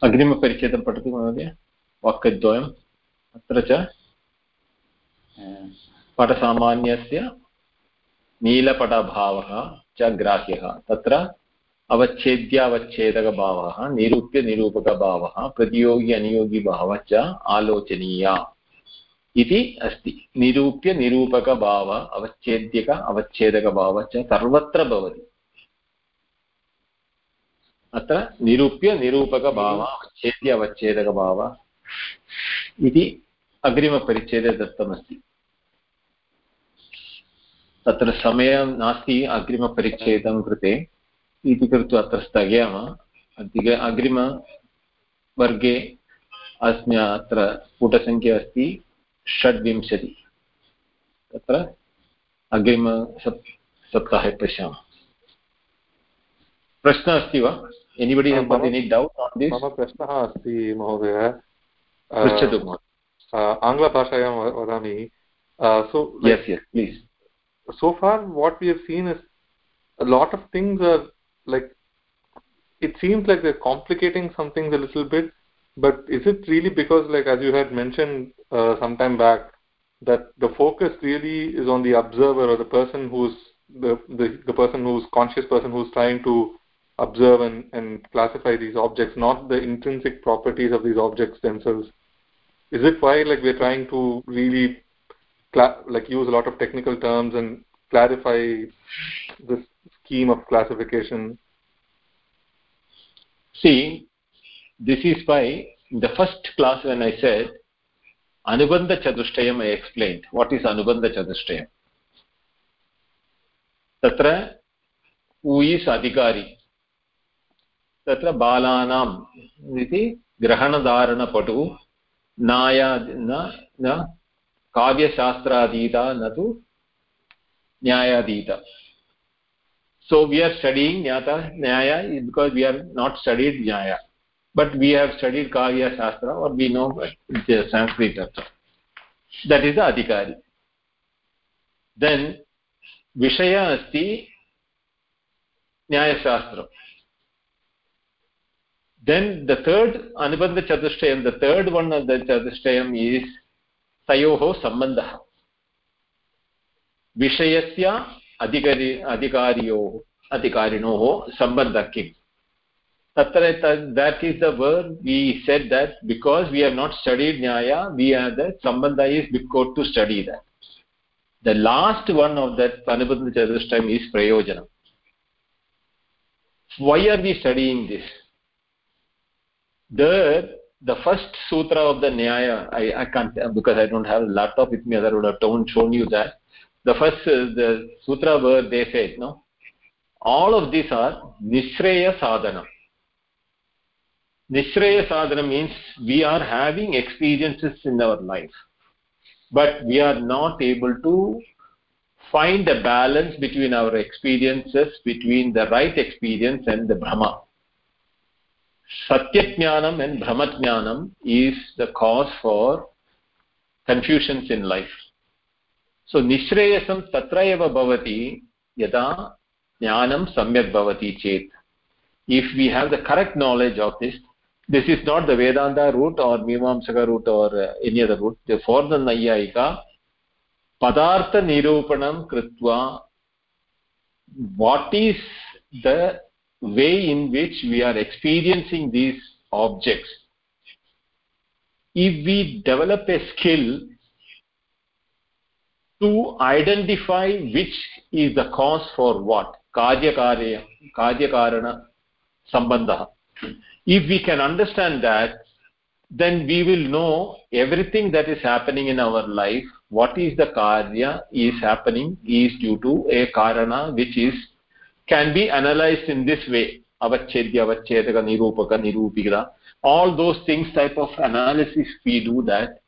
अग्रिमपरिच्छेदं पठतु महोदय। वाक्यद्वयम्। अत्र च पटसामान्यस्य नीलपटभावः च ग्राह्यः। तत्र अवच्छेद्यावच्छेदकभावः, निरूप्य निरूपकभावः प्रतियोगि अनियोगिभावः च आलोचनीया। इति अस्ति। निरूप्य निरूपकभाव अवच्छेद्यक अवच्छेदकभावः च सर्वत्र भवति। अत्र निरूप्य निरूपकभाव अवच्छेद्य अवच्छेदकभाव इति अग्रिमपरिच्छेदे दत्तमस्ति। तत्र समयः नास्ति अग्रिमपरिच्छेदं कृते। इति कृत्वा अत्र स्थगयामः। अग्रिमवर्गे अस्मि अत्र पुटसङ्ख्या अस्ति। षड्विंशति। तत्र अग्रिमसप्ताहे पश्यामः। प्रश्नः अस्ति वा? एनिबडि डौट् मम प्रश्नः अस्ति महोदय। पृच्छतु आङ्ग्लभाषायां वदामि। So yes yes please so far what you seen is lot of things are like it seems like they complicating something little bit but is it really because like as you had mentioned uh, some time back that the focus really is on the observer or the person who's the, the the person who's conscious person who's trying to observe and, and classify these objects not the intrinsic properties of these objects themselves? Is it why like we're trying to really like use a lot of technical terms and clarify this scheme of classification? See this is why in the first class when i said anubandha chatushtayam i explained what is anubandha chatushtayam tatra who is adhikari तत्र बालानाम् इति ग्रहणधारणपटु नाया न काव्यशास्त्राधीता न तु न्यायाधीता so we are studying nyata nyaya because we are not studied nyaya but we have studied kavya shastra or we know sanskrit also that is the adhikari then vishaya asti nyaya shastra then the third anubandha chatushtayam the third one of the chatushtayam is तयोः सम्बन्धः विषयस्य अधिकरि अधिकारियोः अधिकारिणोः सम्बन्धः किम् Tatra, that is the word We said that because we have not studied Nyaya, we are the Sambandha is Bhikkot to study that. The last one of that Anubandha time is Prayojanam. Why are we studying this? There, the first sutra of the Nyaya, I, I can't, because I don't have a laptop with me, other would have shown you that. The first, uh, the sutra where they said, no? All of these are Nisreya Sadhanam Nishreya Sadhana means we are having experiences in our life, but we are not able to find a balance between our experiences, between the right experience and the Brahma. Satyajnanam and brahmajnanam is the cause for confusions in life. So nishreyasam tatra eva bhavati yada jnanam samyak bhavati chet. If we have the correct knowledge of this this is not the vedanta route or mimamsaka route or uh, any other route. For the nayayika. Padartha nirupanam kritva what is the way in which we are experiencing these objects? If we develop a skill to identify which is the cause for what? Karya karya karya karana sambandha if we can understand that then we will know everything that is happening in our life what is the karya is happening is due to a karana which is can be analyzed in this way. Avachedya avachedaka nirupaka nirupika all those things type of analysis we do that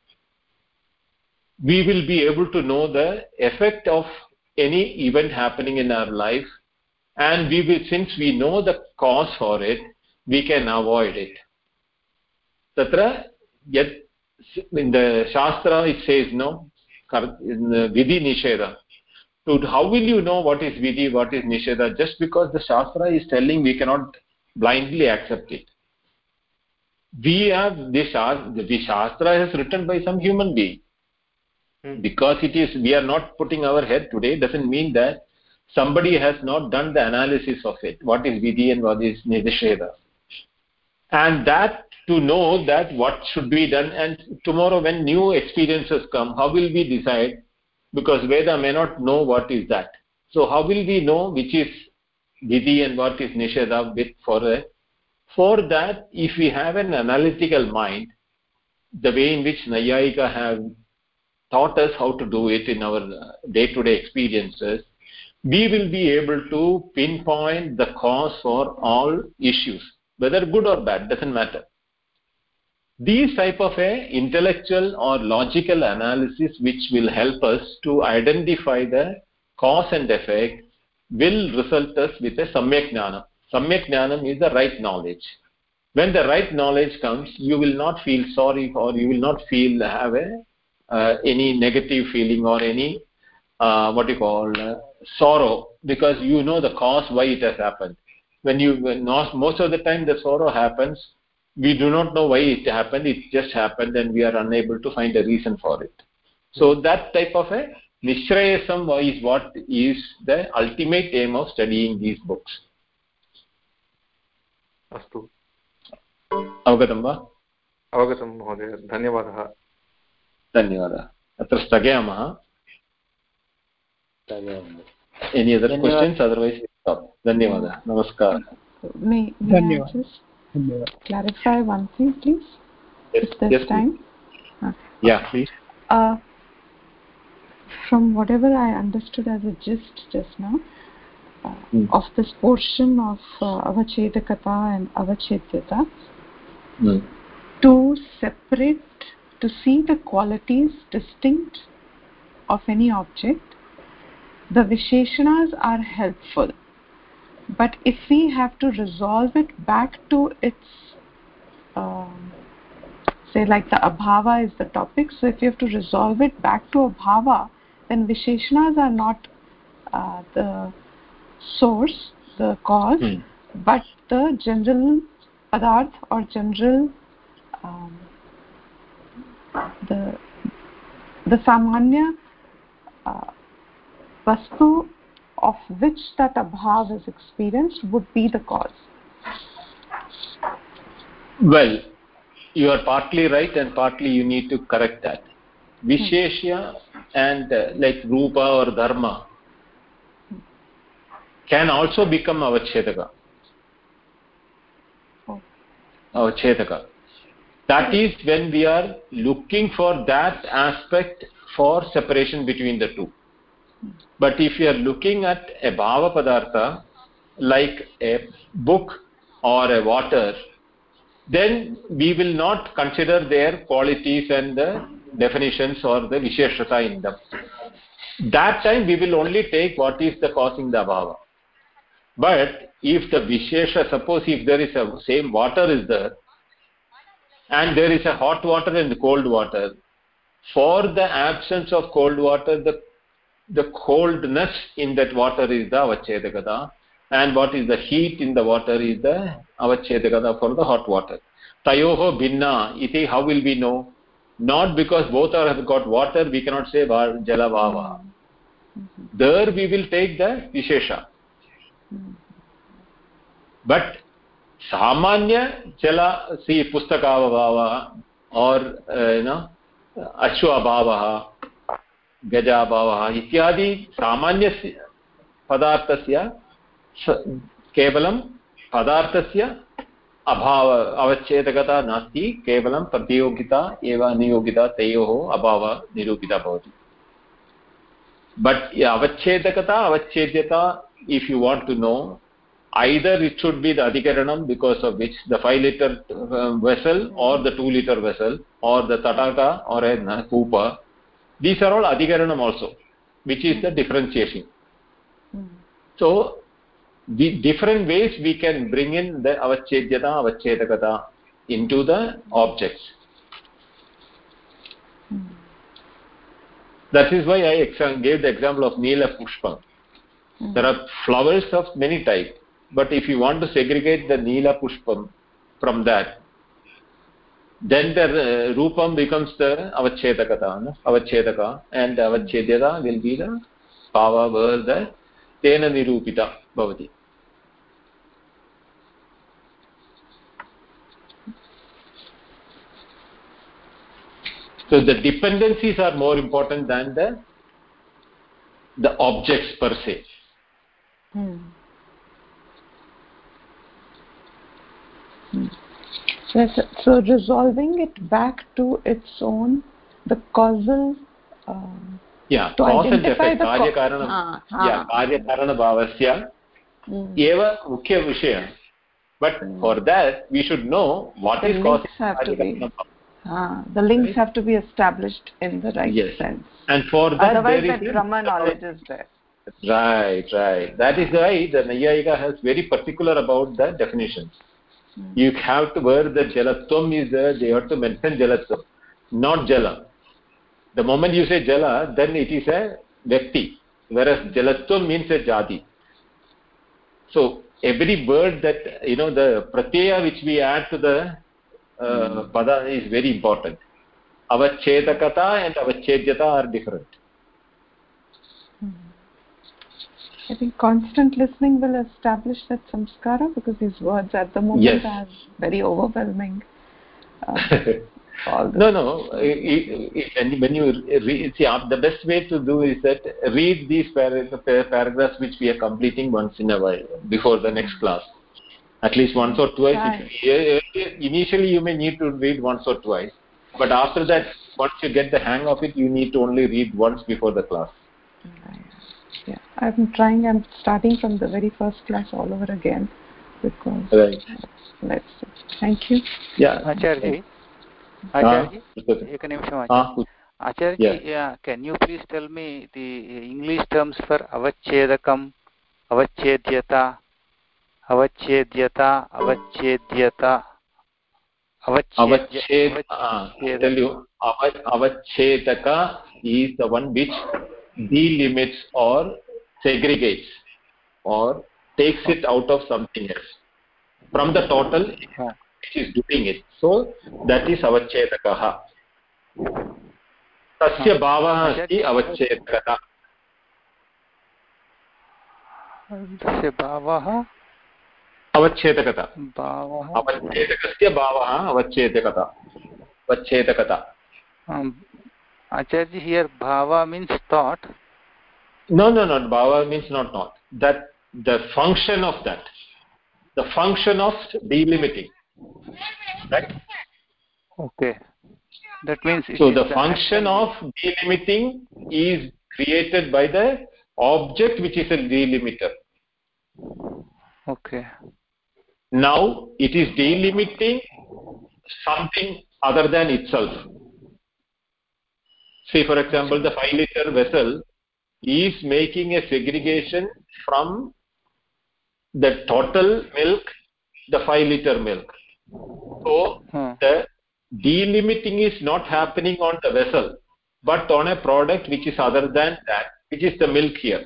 we will be able to know the effect of any event happening in our life. And we will since we know the cause for it we can avoid it. Tatra yet in the shastra it says no in vidhi nisheda. So how will you know what is vidhi what is nisheda? Just because the shastra is telling we cannot blindly accept it. We have this the shastra is written by some human being. Hmm. because it is we are not putting our head today doesn't mean that somebody has not done the analysis of it. What is vidhi and what is nisheda and that to know that what should be done and tomorrow when new experiences come how will we decide? Because veda may not know what is that. So how will we know which is vidhi and what is nisheda with for a, for that if we have an analytical mind the way in which nayayika have taught us how to do it in our day to day experiences we will be able to pinpoint the cause for all issues whether good or bad doesn't matter. These type of a intellectual or logical analysis which will help us to identify the cause and effect will result us with a samyak jnana samyak jnanam is the right knowledge. When the right knowledge comes you will not feel sorry or you will not feel have a uh, any negative feeling or any uh, what you call uh, sorrow because you know the cause why it has happened when you when most of the time the sorrow happens we do not know why it happened it just happened and we are unable to find a reason for it so that type of a nishrayasam is what is the ultimate aim of studying these books अस्तु अवगतं वा अवगतं महोदय धन्यवादः धन्यवादः अत्र स्थगयामः any other questions otherwise धन्यवादः नमस्कारः धन्यवादः clarify one thing, please? Yes, if there's yes, time. Uh, yeah, please. Uh, from whatever I understood as a gist just now, uh, mm. of this portion of uh, avachedakata and avachedyata, mm. to separate, to see the qualities distinct of any object, the visheshanas are helpful but if we have to resolve it back to its um, say like the abhava is the topic so if you have to resolve it back to abhava then visheshanas are not uh, the source the cause hmm. but the general padarth or general um, the the samanya uh, vastu of which that abhav is experienced would be the cause. Well you are partly right and partly you need to correct that. Visheshya and uh, like rupa or dharma can also become avachedaka. Oh. avachedaka. That is when we are looking for that aspect for separation between the two but if you are looking at a bhava padartha like a book or a water then we will not consider their qualities and the definitions or the visheshata in them. That time we will only take what is the causing the bhava but if the vishesha suppose if there is a same water is there and there is a hot water and cold water for the absence of cold water the the coldness in that water is the avachedakata and what is the heat in the water is the avachedakata for the hot water tayoho bhinna iti how will we know not because both are have got water we cannot say jala bhava there we will take the vishesha but samanya jala see pustakava bhava or uh, you know ashwa bhava गजाभावः इत्यादि सामान्यस्य पदार्थस्य केवलं पदार्थस्य अभाव अवच्छेदकता नास्ति केवलं प्रतियोगिता एव अनियोगिता तयोः अभावः निरूपिता भवति। बट् अवच्छेदकता अवच्छेद्यता if you want to know it should be the adhikaranam because of which the 5 liter uh, vessel or the 2 liter vessel or the tataka or a kupa these are all adhikaranam also which is the differentiation. Mm. so the different ways we can bring in the avachedyata avachedakata into the objects. Mm. that is why i gave the example of neela pushpa there are flowers of many types but if you want to segregate the neela pushpam from that then the uh, rupam becomes the avachedakata no? avachedaka and avachedyata will be the bhava where the tena nirupita bhavati so the dependencies are more important than the the objects per se hmm. Yes, so resolving it back to its own, the causal. Um, yeah, cause and effect, कार्यकारण yeah, कार्यकारणभावस्य एव मुख्यविषयः but mm. for that we should know what the is causing have to be, ah, the links right? have to be established in the right yes. sense and for that otherwise there that brahma knowledge is there right right that is why the nayayika has very particular about the definitions Hmm. you have to where the jalatvam is there, they have to mention jalatvam, not jala. The moment you say jala, then it is a vyakti, whereas jalatvam means a jati. So every word that you know the pratyaya which we add to the uh, hmm. pada is very important. Avachedakata and avachedyata are different. I think constant listening will establish that samskara because these words at the moment yes. are very overwhelming. [laughs] Uh, no, no. when you read, see, uh, the best way to do is that read these paragraphs which we are completing once in a while before the next class. At least once or twice. Right. initially, you may need to read once or twice, but after that, once you get the hang of it, you need to only read once before the class. Right yeah. I'm trying i'm starting from the very first class all over again because right. let's see. thank you. Yeah. Acharya acharya ekanimisam acharya yeah. can you please tell me the english terms for avachedakam avachedyata avachedyata avachedyata avached ah, tell you avachedaka is the one which delimits or segregates or takes it out of something else from the total which is doing it so that is avachedakah तस्य भावः अस्ति अवच्छेदकता तस्य भावः अवच्छेदकता अवच्छेदकस्य भावः अवच्छेदकता अवच्छेदकता acharya here bhava means thought. No no no bhava means not thought. That the function of that. The function of delimiting. Right? Okay. That means so the function of delimiting is created by the object which is a delimiter. Okay. Now it is delimiting something other than itself say for example the 5 liter vessel is making a segregation from the total milk the 5 liter milk so hmm. the delimiting is not happening on the vessel but on a product which is other than that which is the milk here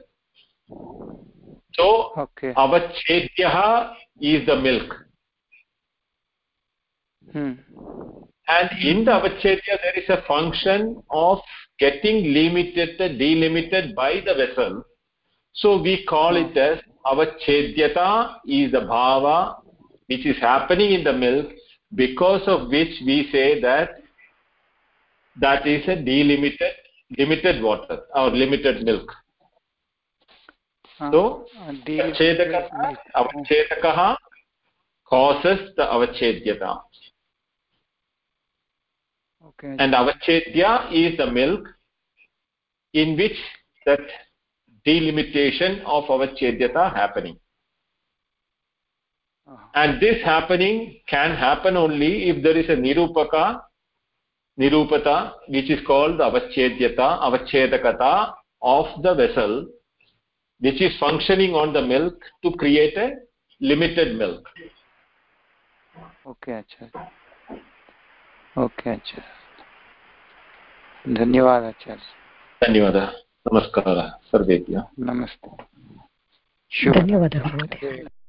so okay. avachedyah is the milk hmm and in the avachedya there is a function of getting limited delimited by the vessel. So we call it as avachedyata is the bhava which is happening in the milk because of which we say that that is a delimited limited water or limited milk. So ah, avachedakah causes the avachedyata okay. and avachedya is the milk in which that delimitation of avachedyata happening. And this happening can happen only if there is a nirupaka nirupata which is called the avachedyata avachedakata of the vessel which is functioning on the milk to create a limited milk. Okay acha okay आचार्य धन्यवादः आचार्य धन्यवाद नमस्कार सर्वेभ्यः। नमस्ते। धन्यवादः महोदय।